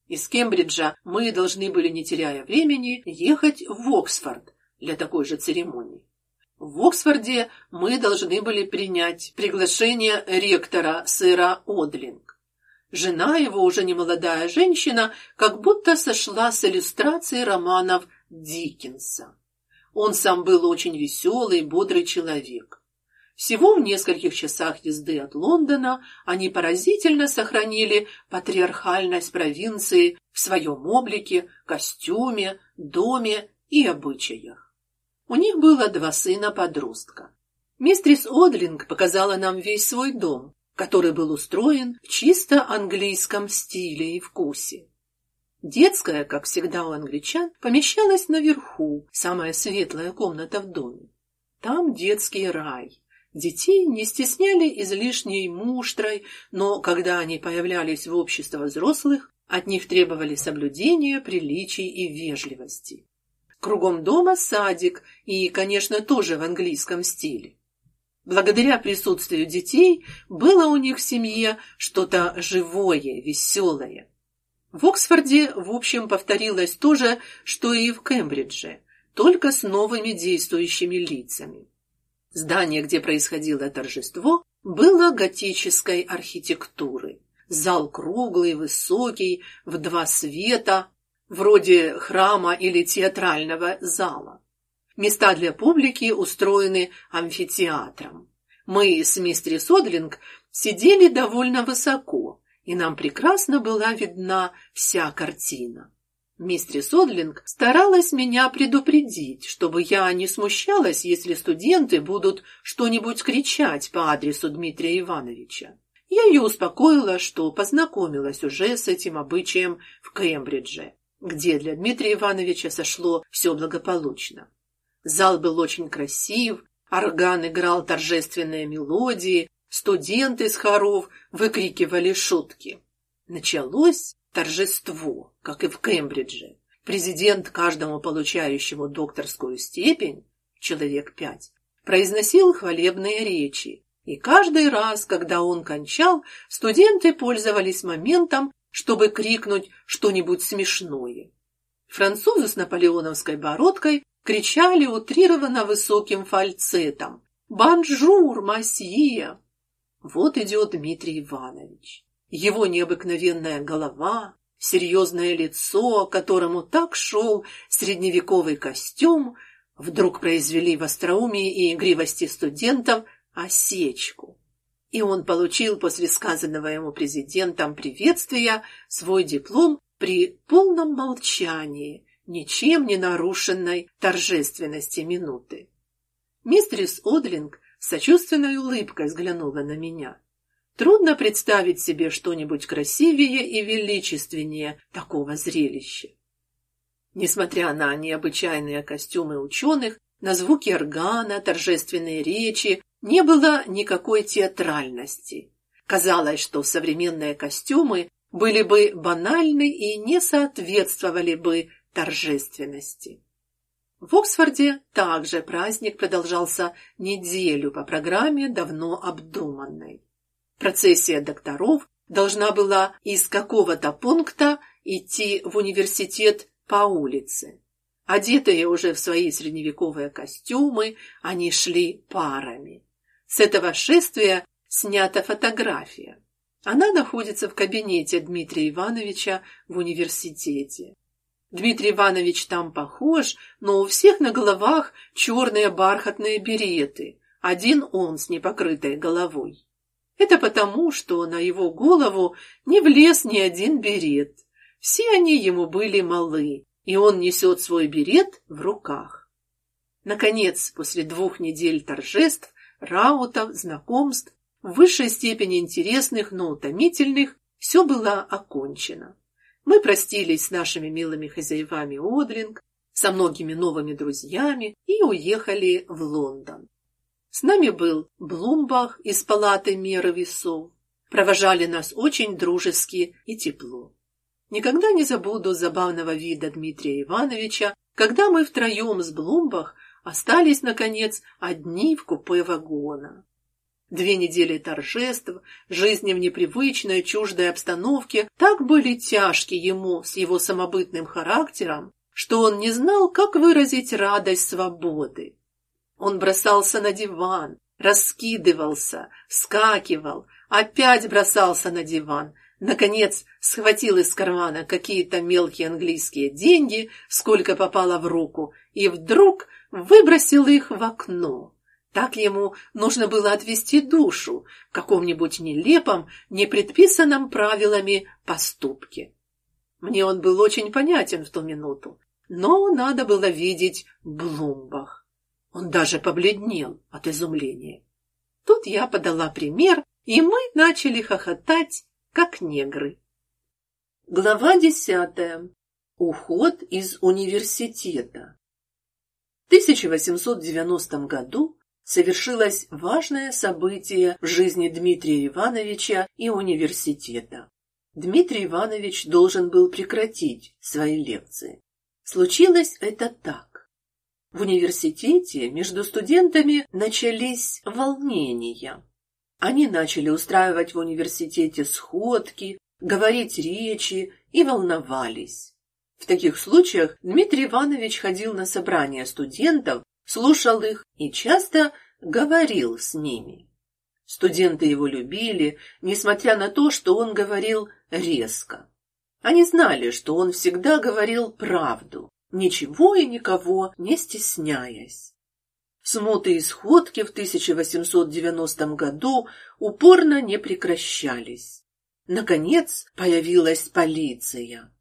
Из Кембриджа мы должны были, не теряя времени, ехать в Оксфорд для такой же церемонии. В Оксфорде мы должны были принять приглашение ректора сэра Одлинг. Жена его, уже не молодая женщина, как будто сошла с иллюстрацией романов Диккенса. Он сам был очень веселый, бодрый человек. Всего в нескольких часах езды от Лондона они поразительно сохранили патриархальность провинции в своем облике, костюме, доме и обычаях. У них было два сына-подростка. Мистрис Одлинг показала нам весь свой дом, который был устроен в чисто английском стиле и вкусе. Детская, как всегда у англичан, помещалась наверху, самая светлая комната в доме. Там детский рай. Детей не стесняли излишней муштрой, но когда они появлялись в обществе взрослых, от них требовали соблюдения приличий и вежливости. Кругом дома садик и, конечно, тоже в английском стиле. Благодаря присутствию детей было у них в семье что-то живое, веселое. В Оксфорде, в общем, повторилось то же, что и в Кембридже, только с новыми действующими лицами. Здание, где происходило торжество, было готической архитектуры. Зал круглый, высокий, в два света, вроде храма или театрального зала. Места для публики устроены амфитеатром. Мы с мистерис Содлинг сидели довольно высоко, и нам прекрасно была видна вся картина. Мистерис Одлинг старалась меня предупредить, чтобы я не смущалась, если студенты будут что-нибудь кричать по адресу Дмитрия Ивановича. Я ее успокоила, что познакомилась уже с этим обычаем в Кембридже, где для Дмитрия Ивановича сошло все благополучно. Зал был очень красив, орган играл торжественные мелодии, студенты с хоров выкрикивали шутки. Началось торжество, как и в Кембридже. Президент каждому получающему докторскую степень, человек пять, произносил хвалебные речи, и каждый раз, когда он кончал, студенты пользовались моментом, чтобы крикнуть что-нибудь смешное. Французы с наполеоновской бородкой кричали утрированно высоким фальцетом «Bonjour, messieurs!». Вот идет Дмитрий Иванович. Его необыкновенная голова, серьезное лицо, которому так шел средневековый костюм, вдруг произвели в остроумии и игривости студентов осечку. И он получил после сказанного ему президентом приветствия свой диплом при полном молчании, ничем не нарушенной торжественности минуты. Мистерис Одлинг с сочувственной улыбкой взглянула на меня. Трудно представить себе что-нибудь красивее и величественнее такого зрелища. Несмотря на необычайные костюмы ученых, на звуки органа, торжественные речи, не было никакой театральности. Казалось, что современные костюмы были бы банальны и не соответствовали бы торжественности. В Оксфорде также праздник продолжался неделю по программе, давно обдуманной. Процессия докторов должна была из какого-то пункта идти в университет по улице. Одетые уже в свои средневековые костюмы, они шли парами. С этого шествия снята фотография. Она находится в кабинете Дмитрия Ивановича в университете. Дмитрий Иванович там похож, но у всех на головах черные бархатные береты, один он с непокрытой головой. Это потому, что на его голову не влез ни один берет. Все они ему были малы, и он несет свой берет в руках. Наконец, после двух недель торжеств, раутов, знакомств, в высшей степени интересных, но утомительных, все было окончено. Мы простились с нашими милыми хозяевами Одринг, со многими новыми друзьями и уехали в Лондон. С нами был Блумбах из палаты меры весов. Провожали нас очень дружески и тепло. Никогда не забуду забавного вида Дмитрия Ивановича, когда мы втроем с Блумбах остались, наконец, одни в купе вагона. Две недели торжеств, жизни в непривычной, чуждой обстановке так были тяжки ему с его самобытным характером, что он не знал, как выразить радость свободы. Он бросался на диван, раскидывался, скакивал, опять бросался на диван, наконец схватил из кармана какие-то мелкие английские деньги, сколько попало в руку, и вдруг выбросил их в окно. Так ему нужно было отвести душу в каком-нибудь нелепом, непредписанном правилами поступке. Мне он был очень понятен в ту минуту, но надо было видеть Блумбах. Он даже побледнел от изумления. Тут я подала пример, и мы начали хохотать, как негры. Глава десятая. Уход из университета. 1890 году совершилось важное событие в жизни Дмитрия Ивановича и университета. Дмитрий Иванович должен был прекратить свои лекции. Случилось это так. В университете между студентами начались волнения. Они начали устраивать в университете сходки, говорить речи и волновались. В таких случаях Дмитрий Иванович ходил на собрания студентов, слушал их и часто говорил с ними. Студенты его любили, несмотря на то, что он говорил резко. Они знали, что он всегда говорил правду, ничего и никого не стесняясь. Смуты и сходки в 1890 году упорно не прекращались. Наконец появилась полиция.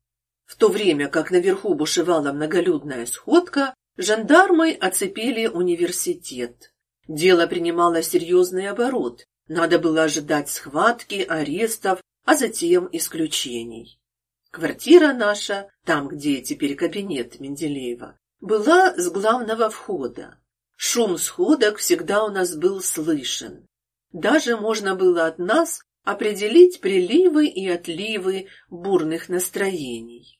В то время как наверху бушевала многолюдная сходка, жандармы оцепили университет. Дело принимало серьезный оборот. Надо было ожидать схватки, арестов, а затем исключений. Квартира наша, там, где теперь кабинет Менделеева, была с главного входа. Шум сходок всегда у нас был слышен. Даже можно было от нас определить приливы и отливы бурных настроений.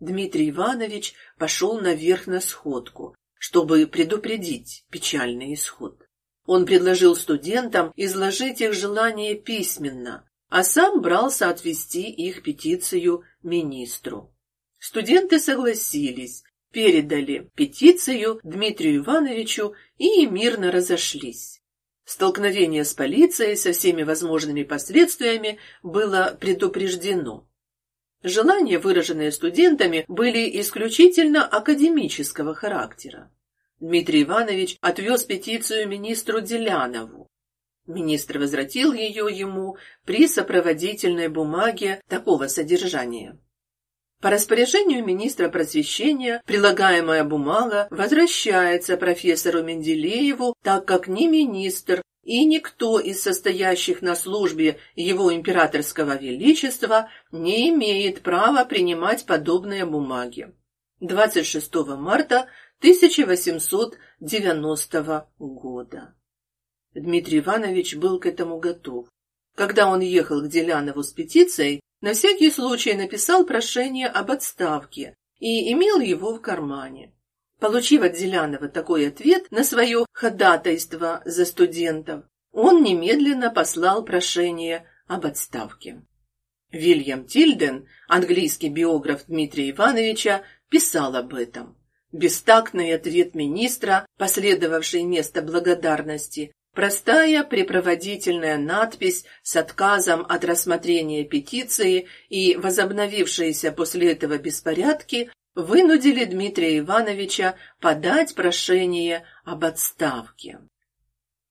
Дмитрий Иванович пошел наверх на сходку, чтобы предупредить печальный исход. Он предложил студентам изложить их желания письменно, а сам брался отвести их петицию министру. Студенты согласились, передали петицию Дмитрию Ивановичу и мирно разошлись. Столкновение с полицией со всеми возможными последствиями было предупреждено. Желания, выраженные студентами, были исключительно академического характера. Дмитрий Иванович отвез петицию министру Делянову. Министр возвратил ее ему при сопроводительной бумаге такого содержания. По распоряжению министра просвещения прилагаемая бумага возвращается профессору Менделееву, так как ни министр и никто из состоящих на службе его императорского величества не имеет права принимать подобные бумаги. 26 марта 1890 года. Дмитрий Иванович был к этому готов. Когда он ехал к Делянову с петицией, на всякий случай написал прошение об отставке и имел его в кармане. Получив от Делянова такой ответ на свое ходатайство за студентов, он немедленно послал прошение об отставке. Вильям Тильден, английский биограф Дмитрия Ивановича, писал об этом. Бестактный ответ министра, последовавший место благодарности, простая препроводительная надпись с отказом от рассмотрения петиции и возобновившиеся после этого беспорядки вынудили Дмитрия Ивановича подать прошение об отставке.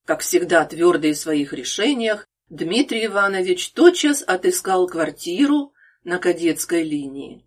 Как всегда твердый в своих решениях, Дмитрий Иванович тотчас отыскал квартиру на кадетской линии.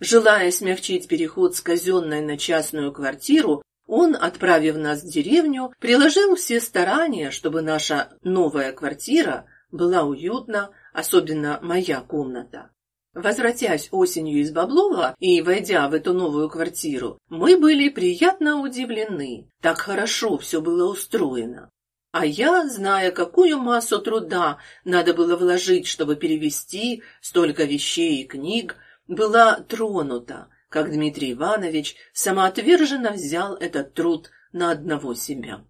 Желая смягчить переход с казенной на частную квартиру, он, отправив нас в деревню, приложил все старания, чтобы наша новая квартира была уютна, особенно моя комната. Возвратясь осенью из Баблова и войдя в эту новую квартиру, мы были приятно удивлены. Так хорошо все было устроено. А я, зная, какую массу труда надо было вложить, чтобы перевести столько вещей и книг, была тронута, как Дмитрий Иванович самоотверженно взял этот труд на одного себя.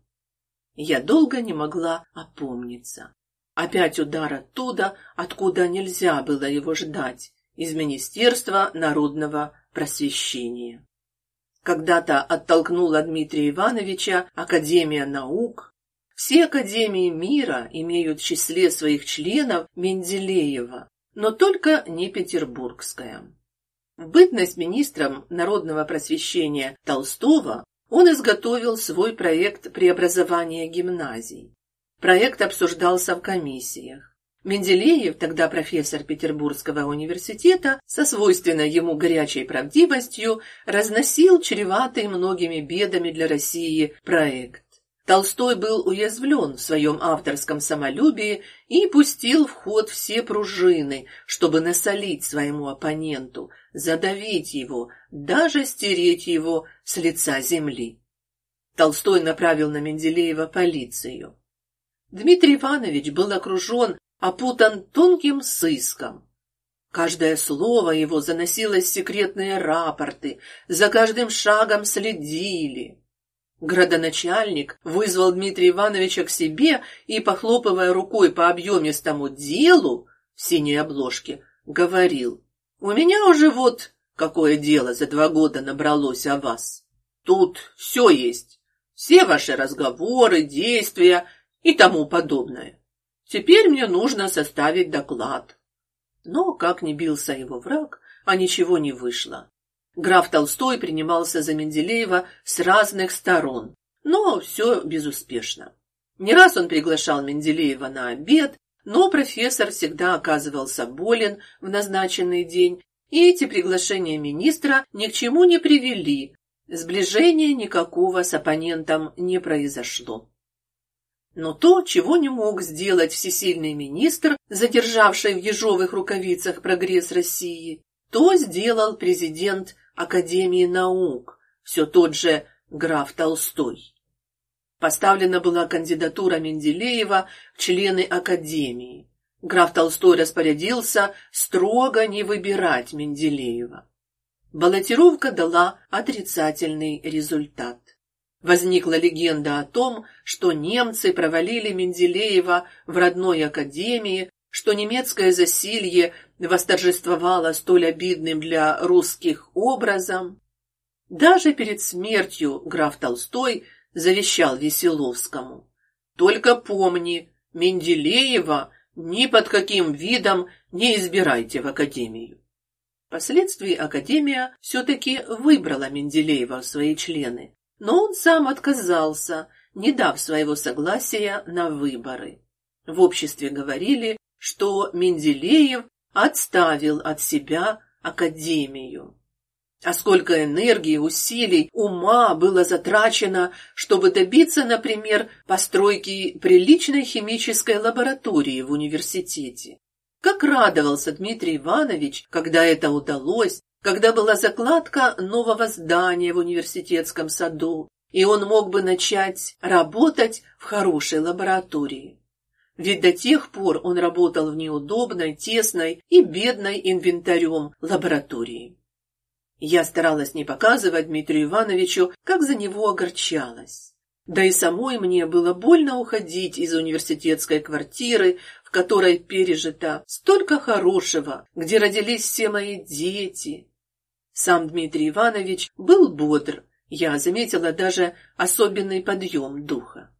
Я долго не могла опомниться. Опять удар оттуда, откуда нельзя было его ждать, из Министерства народного просвещения. Когда-то оттолкнула Дмитрия Ивановича Академия наук. Все академии мира имеют в числе своих членов Менделеева, но только не петербургская. В бытность министром народного просвещения Толстого он изготовил свой проект преобразования гимназий. Проект обсуждался в комиссиях. Менделеев, тогда профессор Петербургского университета, со свойственной ему горячей правдивостью разносил чреватый многими бедами для России проект. Толстой был уязвлен в своем авторском самолюбии и пустил в ход все пружины, чтобы насолить своему оппоненту, задавить его, даже стереть его с лица земли. Толстой направил на Менделеева полицию. Дмитрий Иванович был окружен, опутан тонким сыском. Каждое слово его заносилось в секретные рапорты, за каждым шагом следили. Градоначальник вызвал Дмитрия Ивановича к себе и, похлопывая рукой по объемистому делу в синей обложке, говорил, «У меня уже вот какое дело за два года набралось о вас. Тут все есть, все ваши разговоры, действия и тому подобное. Теперь мне нужно составить доклад». Но, как ни бился его враг, а ничего не вышло. Граф Толстой принимался за Менделеева с разных сторон, но все безуспешно. Не раз он приглашал Менделеева на обед, но профессор всегда оказывался болен в назначенный день И эти приглашения министра ни к чему не привели. Сближения никакого с оппонентом не произошло. Но то, чего не мог сделать всесильный министр, задержавший в ежовых рукавицах прогресс России, то сделал президент Академии наук, все тот же граф Толстой. Поставлена была кандидатура Менделеева в члены Академии. Граф Толстой распорядился строго не выбирать Менделеева. Баллотировка дала отрицательный результат. Возникла легенда о том, что немцы провалили Менделеева в родной академии, что немецкое засилье восторжествовало столь обидным для русских образом. Даже перед смертью граф Толстой завещал Веселовскому: "Только помни, Менделеева ни под каким видом не избирайте в академию". Впоследствии академия все таки выбрала Менделеева в свои члены, но он сам отказался, не дав своего согласия на выборы. В обществе говорили, что Менделеев отставил от себя академию. А сколько энергии, усилий, ума было затрачено, чтобы добиться, например, постройки приличной химической лаборатории в университете. Как радовался Дмитрий Иванович, когда это удалось, когда была закладка нового здания в университетском саду, и он мог бы начать работать в хорошей лаборатории. Ведь до тех пор он работал в неудобной, тесной и бедной инвентарем лаборатории. Я старалась не показывать Дмитрию Ивановичу, как за него огорчалась. Да и самой мне было больно уходить из университетской квартиры, в которой пережито столько хорошего, где родились все мои дети. Сам Дмитрий Иванович был бодр, я заметила даже особенный подъем духа.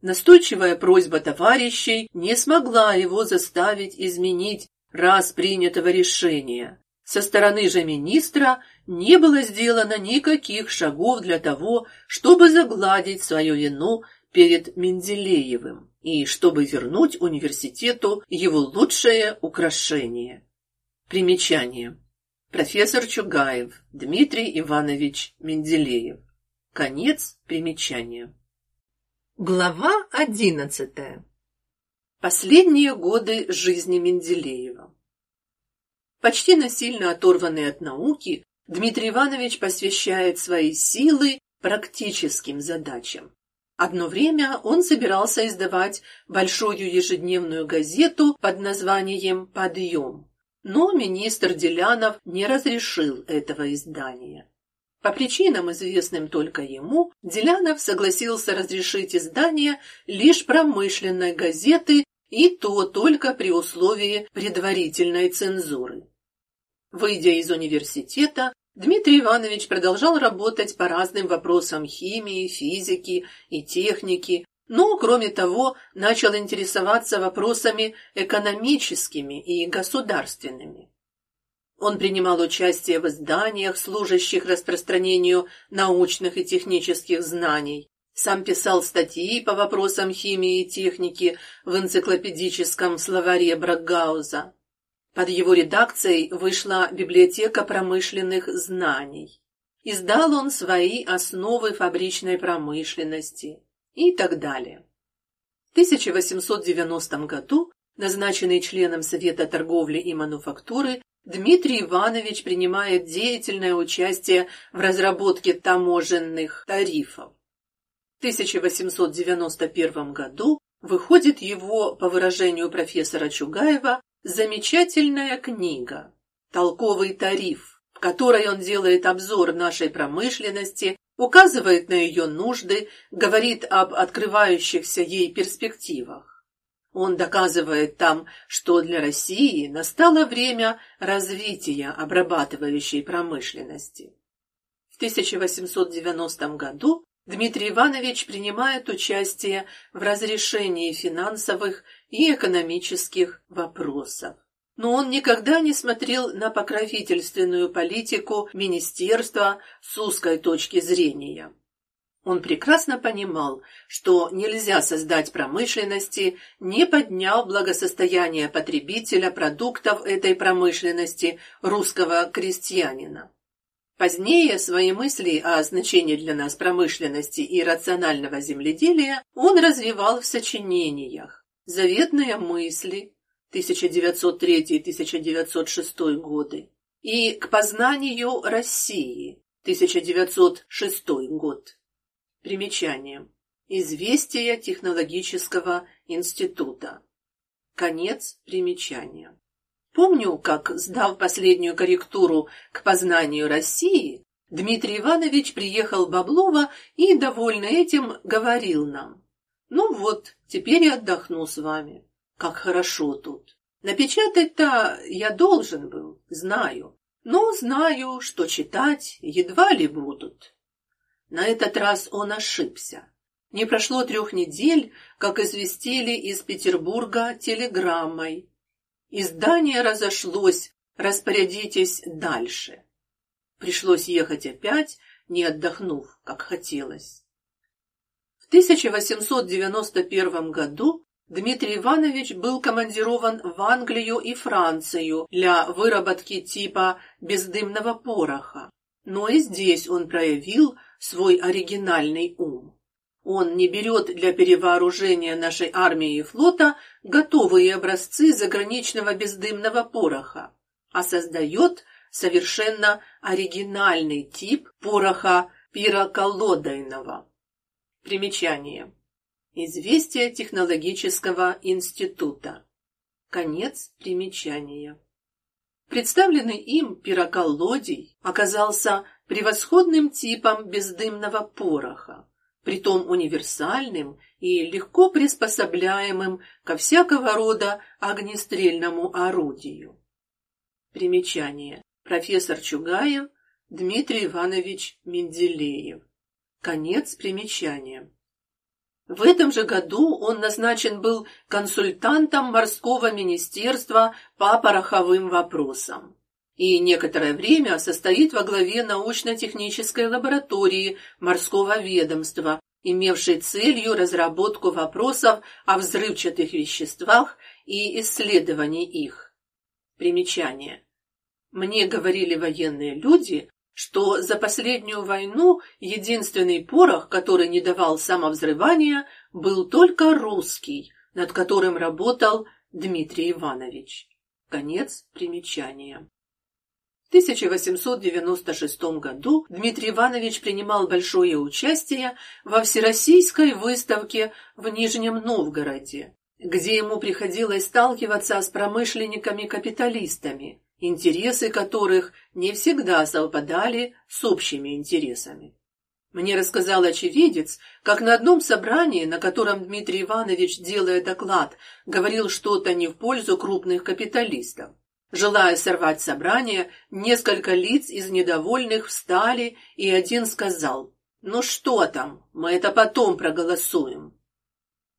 Настойчивая просьба товарищей не смогла его заставить изменить раз принятого решения. Со стороны же министра не было сделано никаких шагов для того, чтобы загладить свою вину перед Менделеевым и чтобы вернуть университету его лучшее украшение. Примечание. Профессор Чугаев Дмитрий Иванович Менделеев. Конец примечания. Глава одиннадцатая. Последние годы жизни Менделеева. Почти насильно оторванный от науки, Дмитрий Иванович посвящает свои силы практическим задачам. Одно время он собирался издавать большую ежедневную газету под названием «Подъем», но министр Делянов не разрешил этого издания. По причинам, известным только ему, Делянов согласился разрешить издание лишь промышленной газеты, и то только при условии предварительной цензуры. Выйдя из университета, Дмитрий Иванович продолжал работать по разным вопросам химии, физики и техники, но, кроме того, начал интересоваться вопросами экономическими и государственными. Он принимал участие в изданиях, служащих распространению научных и технических знаний. Сам писал статьи по вопросам химии и техники в энциклопедическом словаре Брагауза. Под его редакцией вышла библиотека промышленных знаний. Издал он свои основы фабричной промышленности и так далее. В 1890 году, назначенный членом Совета торговли и мануфактуры, Дмитрий Иванович принимает деятельное участие в разработке таможенных тарифов. В 1891 году выходит его, по выражению профессора Чугаева, Замечательная книга «Толковый тариф», в которой он делает обзор нашей промышленности, указывает на ее нужды, говорит об открывающихся ей перспективах. Он доказывает там, что для России настало время развития обрабатывающей промышленности. В 1890 году Дмитрий Иванович принимает участие в разрешении финансовых и экономических вопросов. Но он никогда не смотрел на покровительственную политику министерства с узкой точки зрения. Он прекрасно понимал, что нельзя создать промышленности, не подняв благосостояние потребителя продуктов этой промышленности русского крестьянина. Позднее свои мысли о значении для нас промышленности и рационального земледелия он развивал в сочинениях. Заветные мысли 1903-1906 годы и к познанию России 1906 год. Примечание. Известия технологического института. Конец примечания. Помню, как, сдав последнюю корректуру к познанию России, Дмитрий Иванович приехал в Баблово и, довольный этим, говорил нам. «Ну вот, теперь я отдохну с вами. Как хорошо тут. Напечатать-то я должен был, знаю. Но знаю, что читать едва ли будут». На этот раз он ошибся. Не прошло трех недель, как известили из Петербурга телеграммой, Издание разошлось, распорядитесь дальше. Пришлось ехать опять, не отдохнув, как хотелось. В 1891 году Дмитрий Иванович был командирован в Англию и Францию для выработки типа бездымного пороха. Но и здесь он проявил свой оригинальный ум. Он не берет для перевооружения нашей армии и флота готовые образцы заграничного бездымного пороха, а создает совершенно оригинальный тип пороха пироколлодойного. Примечание. Известие технологического института. Конец примечания. Представленный им пироколлодий оказался превосходным типом бездымного пороха притом универсальным и легко приспособляемым ко всякого рода огнестрельному орудию. Примечание. Профессор Чугаев Дмитрий Иванович Менделеев. Конец примечания. В этом же году он назначен был консультантом морского министерства по пороховым вопросам и некоторое время состоит во главе научно-технической лаборатории морского ведомства, имевшей целью разработку вопросов о взрывчатых веществах и исследований их. Примечание. Мне говорили военные люди, что за последнюю войну единственный порох, который не давал самовзрывания, был только русский, над которым работал Дмитрий Иванович. Конец примечания. 1896 году Дмитрий Иванович принимал большое участие во всероссийской выставке в Нижнем Новгороде, где ему приходилось сталкиваться с промышленниками-капиталистами, интересы которых не всегда совпадали с общими интересами. Мне рассказал очевидец, как на одном собрании, на котором Дмитрий Иванович, делая доклад, говорил что-то не в пользу крупных капиталистов. Желая сорвать собрание, несколько лиц из недовольных встали, и один сказал: "Ну что там? Мы это потом проголосуем".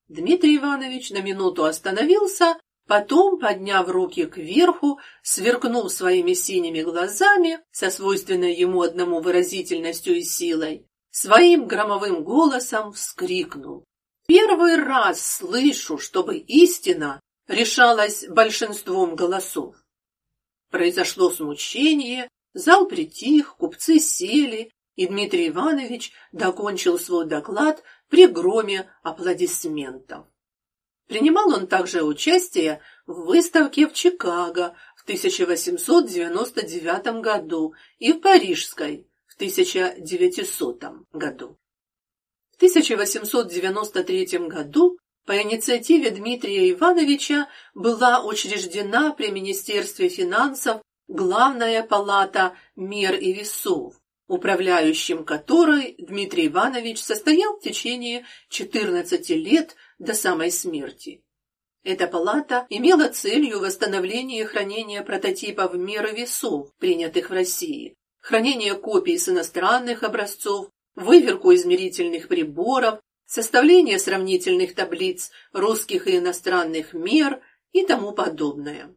Дмитрий Иванович на минуту остановился, потом, подняв руки кверху, сверкнул своими синими глазами со свойственной ему одному выразительностью и силой, своим громовым голосом вскрикнул: "Первый раз слышу, чтобы истина решалась большинством голосов". Произошло смущение, зал притих, купцы сели, и Дмитрий Иванович докончил свой доклад при громе аплодисментов. Принимал он также участие в выставке в Чикаго в 1899 году и в Парижской в 1900 году. В 1893 году по инициативе Дмитрия Ивановича была учреждена при Министерстве финансов Главная палата мер и весов, управляющим которой Дмитрий Иванович состоял в течение 14 лет до самой смерти. Эта палата имела целью восстановление и хранение прототипов мер и весов, принятых в России, хранение копий с иностранных образцов, выверку измерительных приборов, составление сравнительных таблиц русских и иностранных мер и тому подобное.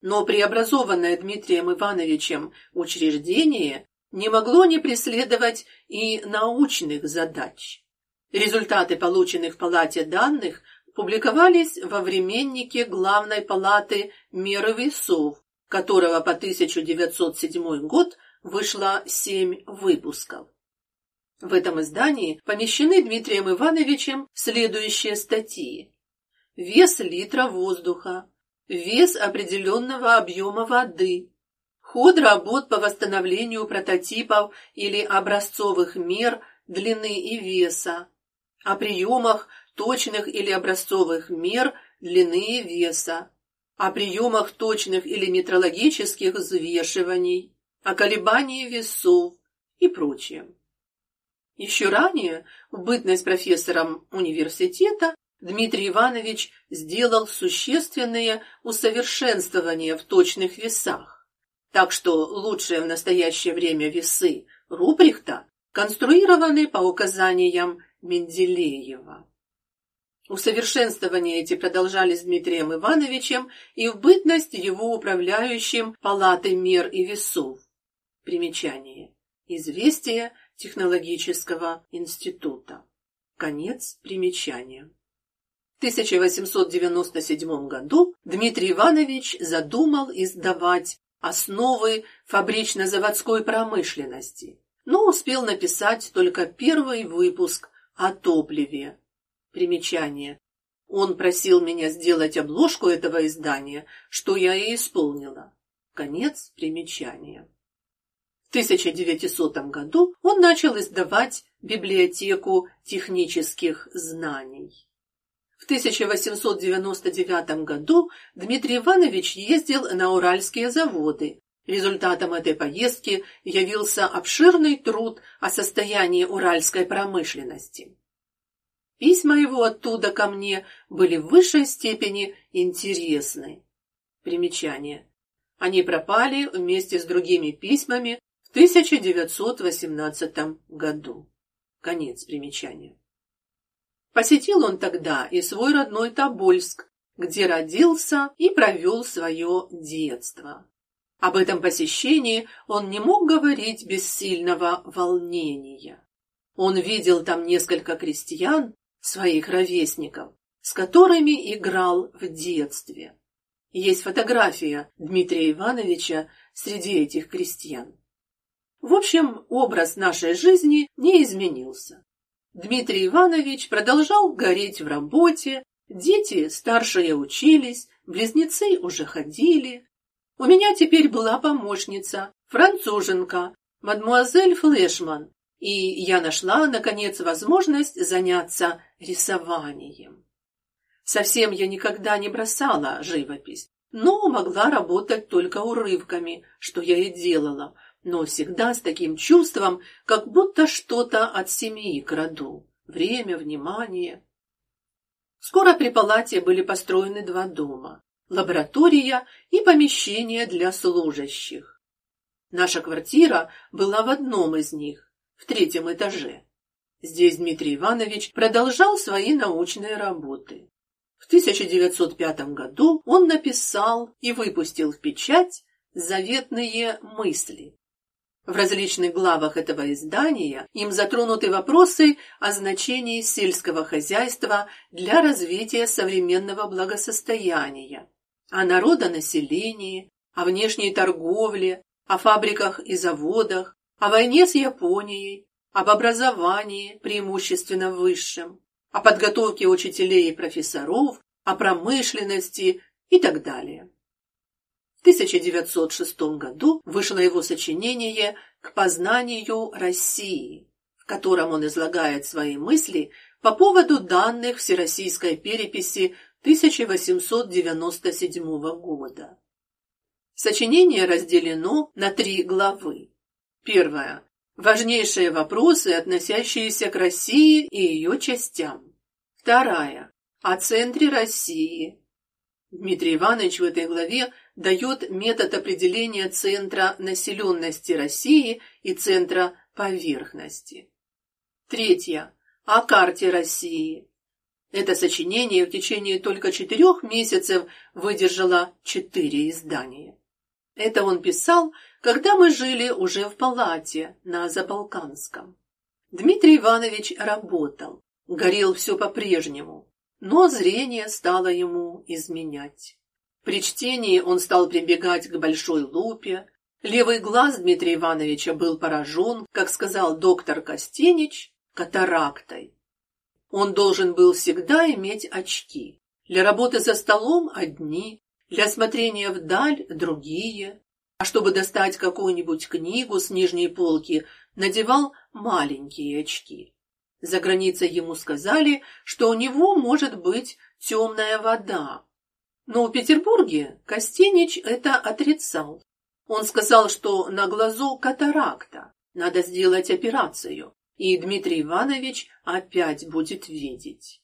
Но преобразованное Дмитрием Ивановичем учреждение не могло не преследовать и научных задач. Результаты полученных в палате данных публиковались во временнике Главной палаты меры весов, которого по 1907 год вышло семь выпусков. В этом издании помещены Дмитрием Ивановичем следующие статьи. Вес литра воздуха, вес определенного объема воды, ход работ по восстановлению прототипов или образцовых мер длины и веса, о приемах точных или образцовых мер длины и веса, о приемах точных или метрологических взвешиваний, о колебании весов и прочее. Еще ранее, в бытность профессором университета, Дмитрий Иванович сделал существенные усовершенствования в точных весах. Так что лучшие в настоящее время весы Руприхта конструированы по указаниям Менделеева. Усовершенствования эти продолжались Дмитрием Ивановичем и в бытность его управляющим палатой мер и весов. Примечание. Известие технологического института. Конец примечания. В 1897 году Дмитрий Иванович задумал издавать основы фабрично-заводской промышленности, но успел написать только первый выпуск о топливе. Примечание. Он просил меня сделать обложку этого издания, что я и исполнила. Конец примечания. В 1900 году он начал издавать библиотеку технических знаний. В 1899 году Дмитрий Иванович ездил на Уральские заводы. Результатом этой поездки явился обширный труд о состоянии уральской промышленности. Письма его оттуда ко мне были в высшей степени интересны. Примечание. Они пропали вместе с другими письмами в 1918 году. Конец примечания. Посетил он тогда и свой родной Тобольск, где родился и провел свое детство. Об этом посещении он не мог говорить без сильного волнения. Он видел там несколько крестьян, своих ровесников, с которыми играл в детстве. Есть фотография Дмитрия Ивановича среди этих крестьян. В общем, образ нашей жизни не изменился. Дмитрий Иванович продолжал гореть в работе, дети старшие учились, близнецы уже ходили. У меня теперь была помощница, француженка, мадмуазель Флешман, и я нашла, наконец, возможность заняться рисованием. Совсем я никогда не бросала живопись, но могла работать только урывками, что я и делала, но всегда с таким чувством, как будто что-то от семьи краду. Время, внимание. Скоро при палате были построены два дома: лаборатория и помещение для служащих. Наша квартира была в одном из них, в третьем этаже. Здесь Дмитрий Иванович продолжал свои научные работы. В 1905 году он написал и выпустил в печать заветные мысли, в различных главах этого издания им затронуты вопросы о значении сельского хозяйства для развития современного благосостояния, о народонаселении, о внешней торговле, о фабриках и заводах, о войне с Японией, об образовании, преимущественно высшем, о подготовке учителей и профессоров, о промышленности и так далее. В 1906 году вышло его сочинение «К познанию России», в котором он излагает свои мысли по поводу данных Всероссийской переписи 1897 года. Сочинение разделено на три главы. Первая. Важнейшие вопросы, относящиеся к России и ее частям. Вторая. О центре России. Дмитрий Иванович в этой главе дает метод определения центра населенности России и центра поверхности. Третье. О карте России. Это сочинение в течение только четырех месяцев выдержало четыре издания. Это он писал когда мы жили уже в палате на Забалканском. Дмитрий Иванович работал, горел все по-прежнему, но зрение стало ему изменять. При чтении он стал прибегать к большой лупе. Левый глаз Дмитрия Ивановича был поражен, как сказал доктор Костенич, катарактой. Он должен был всегда иметь очки. Для работы за столом одни, для смотрения вдаль другие. А чтобы достать какую-нибудь книгу с нижней полки, надевал маленькие очки. За границей ему сказали, что у него может быть темная вода. Но в Петербурге Костенич это отрицал. Он сказал, что на глазу катаракта, надо сделать операцию, и Дмитрий Иванович опять будет видеть.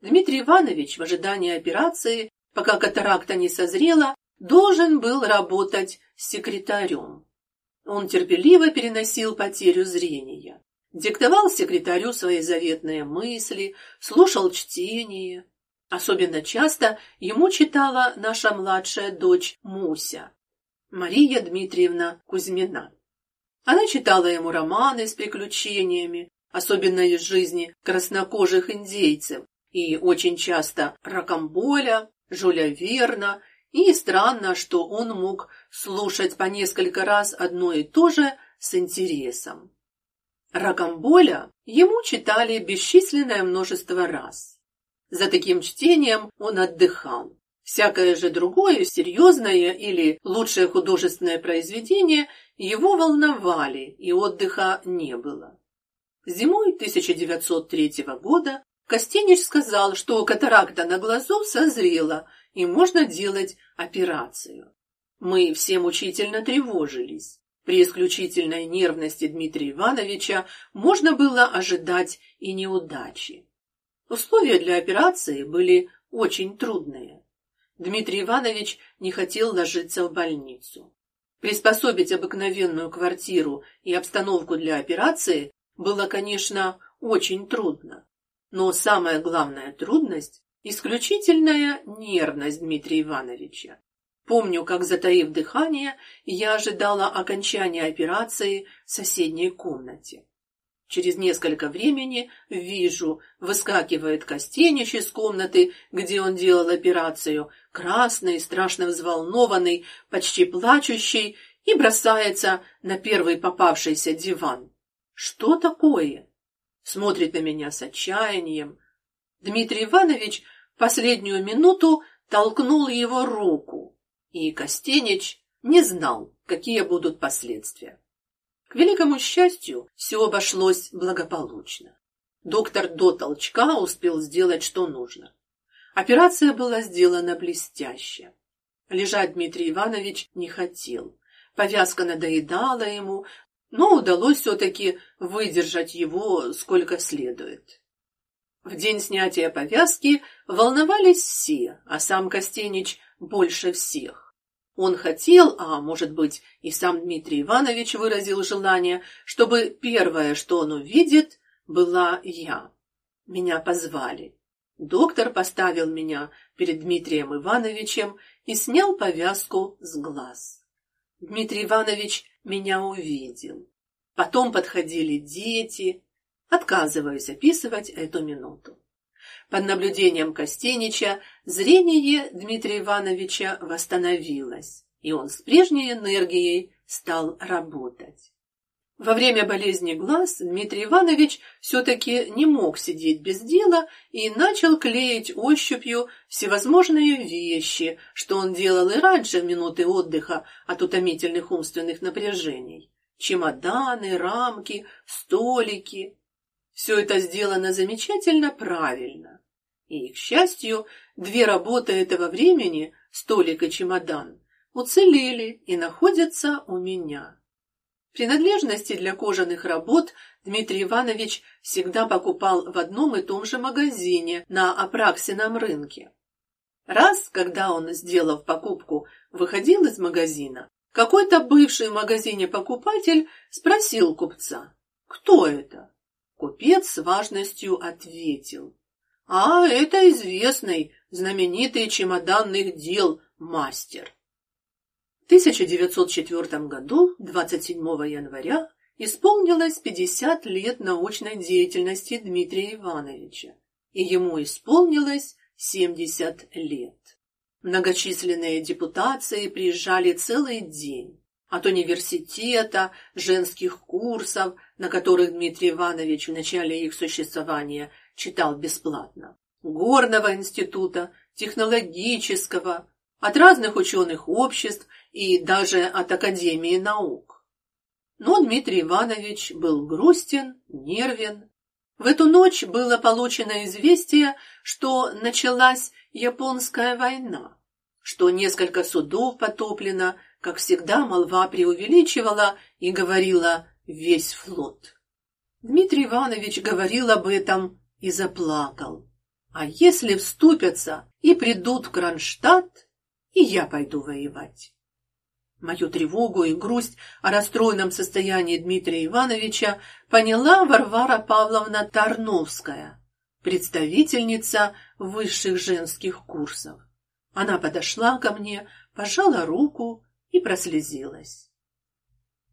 Дмитрий Иванович в ожидании операции, пока катаракта не созрела, должен был работать секретарем. Он терпеливо переносил потерю зрения, диктовал секретарю свои заветные мысли, слушал чтение. Особенно часто ему читала наша младшая дочь Муся, Мария Дмитриевна Кузьмина. Она читала ему романы с приключениями, особенно из жизни краснокожих индейцев, и очень часто Ракамболя, Жюля Верна, и странно, что он мог слушать по несколько раз одно и то же с интересом. Ракамболя ему читали бесчисленное множество раз. За таким чтением он отдыхал. Всякое же другое, серьезное или лучшее художественное произведение его волновали, и отдыха не было. Зимой 1903 года Костенич сказал, что катаракта на глазу созрела, и можно делать операцию. Мы все мучительно тревожились. При исключительной нервности Дмитрия Ивановича можно было ожидать и неудачи. Условия для операции были очень трудные. Дмитрий Иванович не хотел ложиться в больницу. Приспособить обыкновенную квартиру и обстановку для операции было, конечно, очень трудно. Но самая главная трудность – исключительная нервность Дмитрия Ивановича. Помню, как, затаив дыхание, я ожидала окончания операции в соседней комнате. Через несколько времени вижу, выскакивает Костенич из комнаты, где он делал операцию, красный, страшно взволнованный, почти плачущий, и бросается на первый попавшийся диван. Что такое? Смотрит на меня с отчаянием. Дмитрий Иванович последнюю минуту толкнул его руку, и Костенич не знал, какие будут последствия. К великому счастью, все обошлось благополучно. Доктор до толчка успел сделать, что нужно. Операция была сделана блестяще. Лежать Дмитрий Иванович не хотел. Повязка надоедала ему, но удалось все-таки выдержать его сколько следует. В день снятия повязки волновались все, а сам Костенич больше всех. Он хотел, а может быть и сам Дмитрий Иванович выразил желание, чтобы первое, что он увидит, была я. Меня позвали. Доктор поставил меня перед Дмитрием Ивановичем и снял повязку с глаз. Дмитрий Иванович меня увидел. Потом подходили дети. Отказываюсь описывать эту минуту. Под наблюдением Костенича зрение Дмитрия Ивановича восстановилось, и он с прежней энергией стал работать. Во время болезни глаз Дмитрий Иванович все-таки не мог сидеть без дела и начал клеить ощупью всевозможные вещи, что он делал и раньше в минуты отдыха от утомительных умственных напряжений. Чемоданы, рамки, столики. Все это сделано замечательно правильно. И, к счастью, две работы этого времени, столик и чемодан, уцелели и находятся у меня. Принадлежности для кожаных работ Дмитрий Иванович всегда покупал в одном и том же магазине на Апраксином рынке. Раз, когда он, сделав покупку, выходил из магазина, какой-то бывший в магазине покупатель спросил купца, кто это? Купец с важностью ответил, а это известный, знаменитый чемоданных дел мастер. В 1904 году, 27 января, исполнилось 50 лет научной деятельности Дмитрия Ивановича, и ему исполнилось 70 лет. Многочисленные депутации приезжали целый день. От университета, женских курсов, на которых Дмитрий Иванович в начале их существования читал бесплатно, горного института, технологического, от разных ученых обществ и даже от Академии наук. Но Дмитрий Иванович был грустен, нервен. В эту ночь было получено известие, что началась японская война, что несколько судов потоплено, как всегда молва преувеличивала и говорила весь флот. Дмитрий Иванович говорил об этом и заплакал. А если вступятся и придут в Кронштадт, и я пойду воевать. Мою тревогу и грусть о расстроенном состоянии Дмитрия Ивановича поняла Варвара Павловна Тарновская, представительница высших женских курсов. Она подошла ко мне, пожала руку и прослезилась.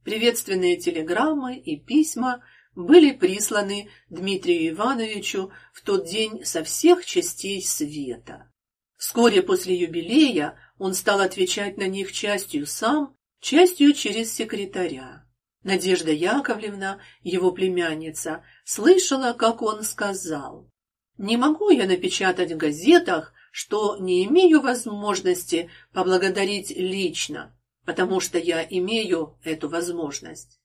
Приветственные телеграммы и письма были присланы Дмитрию Ивановичу в тот день со всех частей света. Вскоре после юбилея он стал отвечать на них частью сам, частью через секретаря. Надежда Яковлевна, его племянница, слышала, как он сказал: "Не могу я напечатать в газетах, что не имею возможности поблагодарить лично, потому что я имею эту возможность".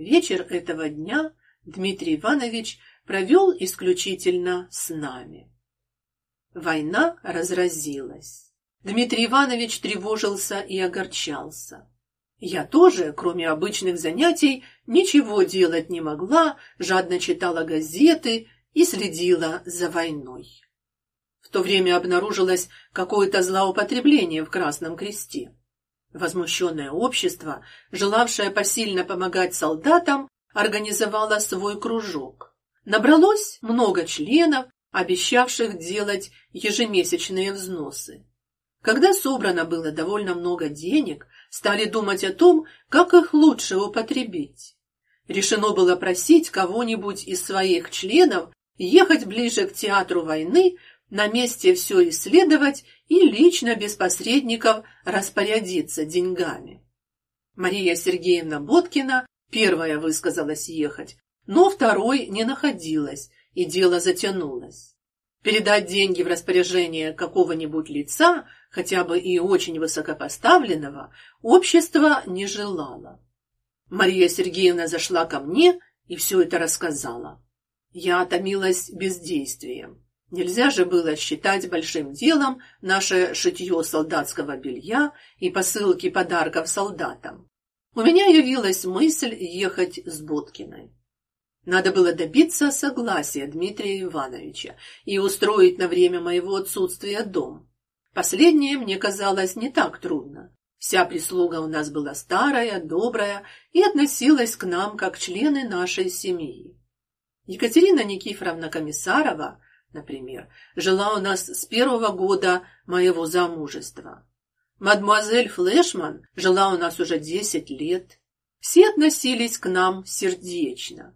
Вечер этого дня Дмитрий Иванович провел исключительно с нами. Война разразилась. Дмитрий Иванович тревожился и огорчался. Я тоже, кроме обычных занятий, ничего делать не могла, жадно читала газеты и следила за войной. В то время обнаружилось какое-то злоупотребление в Красном Кресте. Возмущенное общество, желавшее посильно помогать солдатам, организовало свой кружок. Набралось много членов, обещавших делать ежемесячные взносы. Когда собрано было довольно много денег, стали думать о том, как их лучше употребить. Решено было просить кого-нибудь из своих членов ехать ближе к театру войны, на месте все исследовать и лично без посредников распорядиться деньгами. Мария Сергеевна Боткина первая высказалась ехать, но второй не находилась, и дело затянулось. Передать деньги в распоряжение какого-нибудь лица, хотя бы и очень высокопоставленного, общество не желало. Мария Сергеевна зашла ко мне и все это рассказала. Я томилась бездействием. Нельзя же было считать большим делом наше шитье солдатского белья и посылки подарков солдатам. У меня явилась мысль ехать с Боткиной. Надо было добиться согласия Дмитрия Ивановича и устроить на время моего отсутствия дом. Последнее мне казалось не так трудно. Вся прислуга у нас была старая, добрая и относилась к нам как члены нашей семьи. Екатерина Никифоровна Комиссарова, например, жила у нас с первого года моего замужества. Мадемуазель Флешман жила у нас уже десять лет. Все относились к нам сердечно.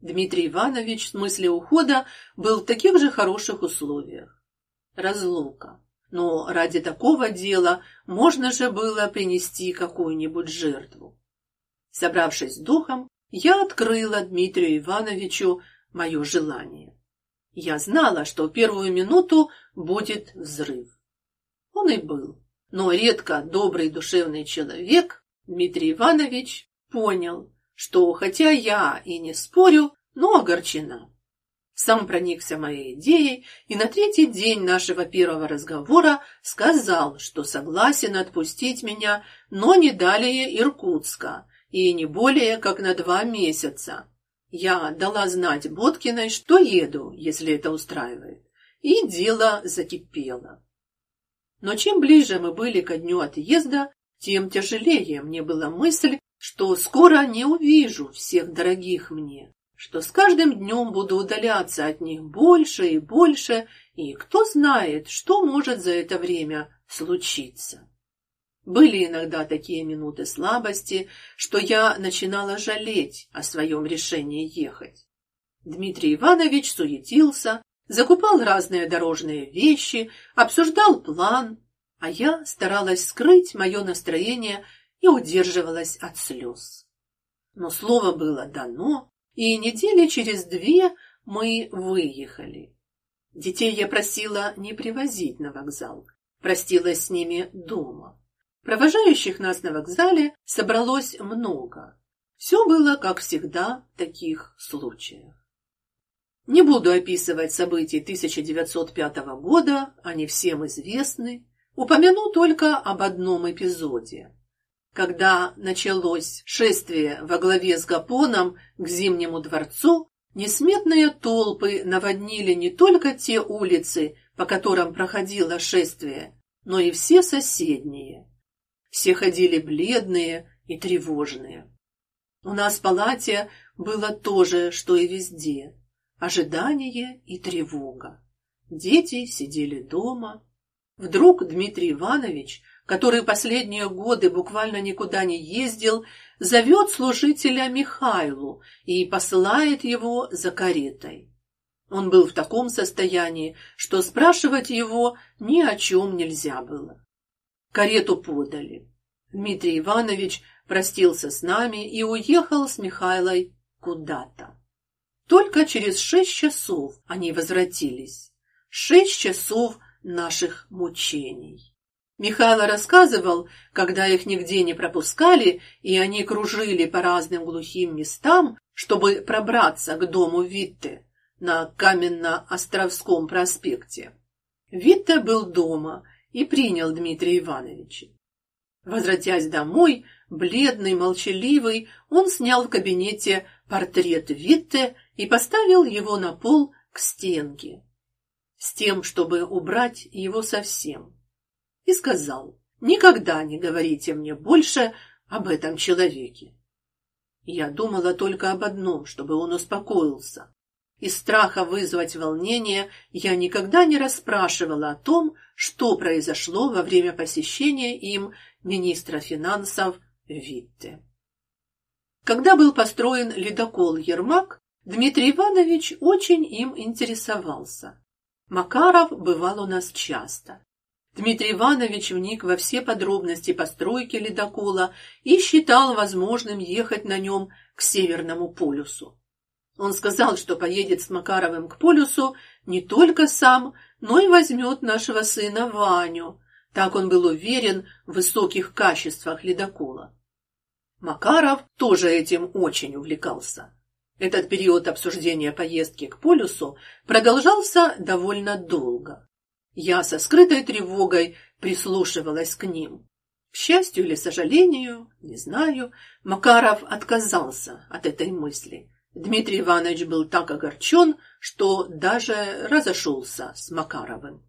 Дмитрий Иванович в смысле ухода был в таких же хороших условиях. Разлука. Но ради такого дела можно же было принести какую-нибудь жертву. Собравшись с духом, я открыла Дмитрию Ивановичу мое желание. Я знала, что в первую минуту будет взрыв. Он и был. Но редко добрый душевный человек Дмитрий Иванович понял, что хотя я и не спорю, но огорчена. Сам проникся моей идеей и на третий день нашего первого разговора сказал, что согласен отпустить меня, но не далее Иркутска и не более как на два месяца. Я дала знать Боткиной, что еду, если это устраивает, и дело закипело. Но чем ближе мы были ко дню отъезда, тем тяжелее мне была мысль, что скоро не увижу всех дорогих мне, что с каждым днем буду удаляться от них больше и больше, и кто знает, что может за это время случиться. Были иногда такие минуты слабости, что я начинала жалеть о своем решении ехать. Дмитрий Иванович суетился, закупал разные дорожные вещи, обсуждал план, а я старалась скрыть мое настроение и удерживалась от слез. Но слово было дано, и недели через две мы выехали. Детей я просила не привозить на вокзал, простилась с ними дома. Провожающих нас на вокзале собралось много. Все было, как всегда, в таких случаях. Не буду описывать события 1905 года, они всем известны. Упомяну только об одном эпизоде. Когда началось шествие во главе с Гапоном к Зимнему дворцу, несметные толпы наводнили не только те улицы, по которым проходило шествие, но и все соседние. Все ходили бледные и тревожные. У нас в палате было то же, что и везде ожидание и тревога. Дети сидели дома. Вдруг Дмитрий Иванович, который последние годы буквально никуда не ездил, зовет служителя Михайлу и посылает его за каретой. Он был в таком состоянии, что спрашивать его ни о чем нельзя было. Карету подали. Дмитрий Иванович простился с нами и уехал с Михайлой куда-то. Только через шесть часов они возвратились. Шесть часов наших мучений. Михайло рассказывал, когда их нигде не пропускали, и они кружили по разным глухим местам, чтобы пробраться к дому Витте на Каменно-Островском проспекте. Витте был дома и принял Дмитрия Ивановича. Возвратясь домой, бледный, молчаливый, он снял в кабинете портрет Витте и поставил его на пол к стенке, с тем, чтобы убрать его совсем. И сказал, никогда не говорите мне больше об этом человеке. Я думала только об одном, чтобы он успокоился. Из страха вызвать волнение я никогда не расспрашивала о том, что произошло во время посещения им министра финансов Витте. Когда был построен ледокол Ермак, Дмитрий Иванович очень им интересовался. Макаров бывал у нас часто. Дмитрий Иванович вник во все подробности постройки ледокола и считал возможным ехать на нем к Северному полюсу. Он сказал, что поедет с Макаровым к полюсу не только сам, но и возьмет нашего сына Ваню. Так он был уверен в высоких качествах ледокола. Макаров тоже этим очень увлекался. Этот период обсуждения поездки к полюсу продолжался довольно долго. Я со скрытой тревогой прислушивалась к ним. К счастью или сожалению, не знаю, Макаров отказался от этой мысли. Дмитрий Иванович был так огорчен, что даже разошелся с Макаровым.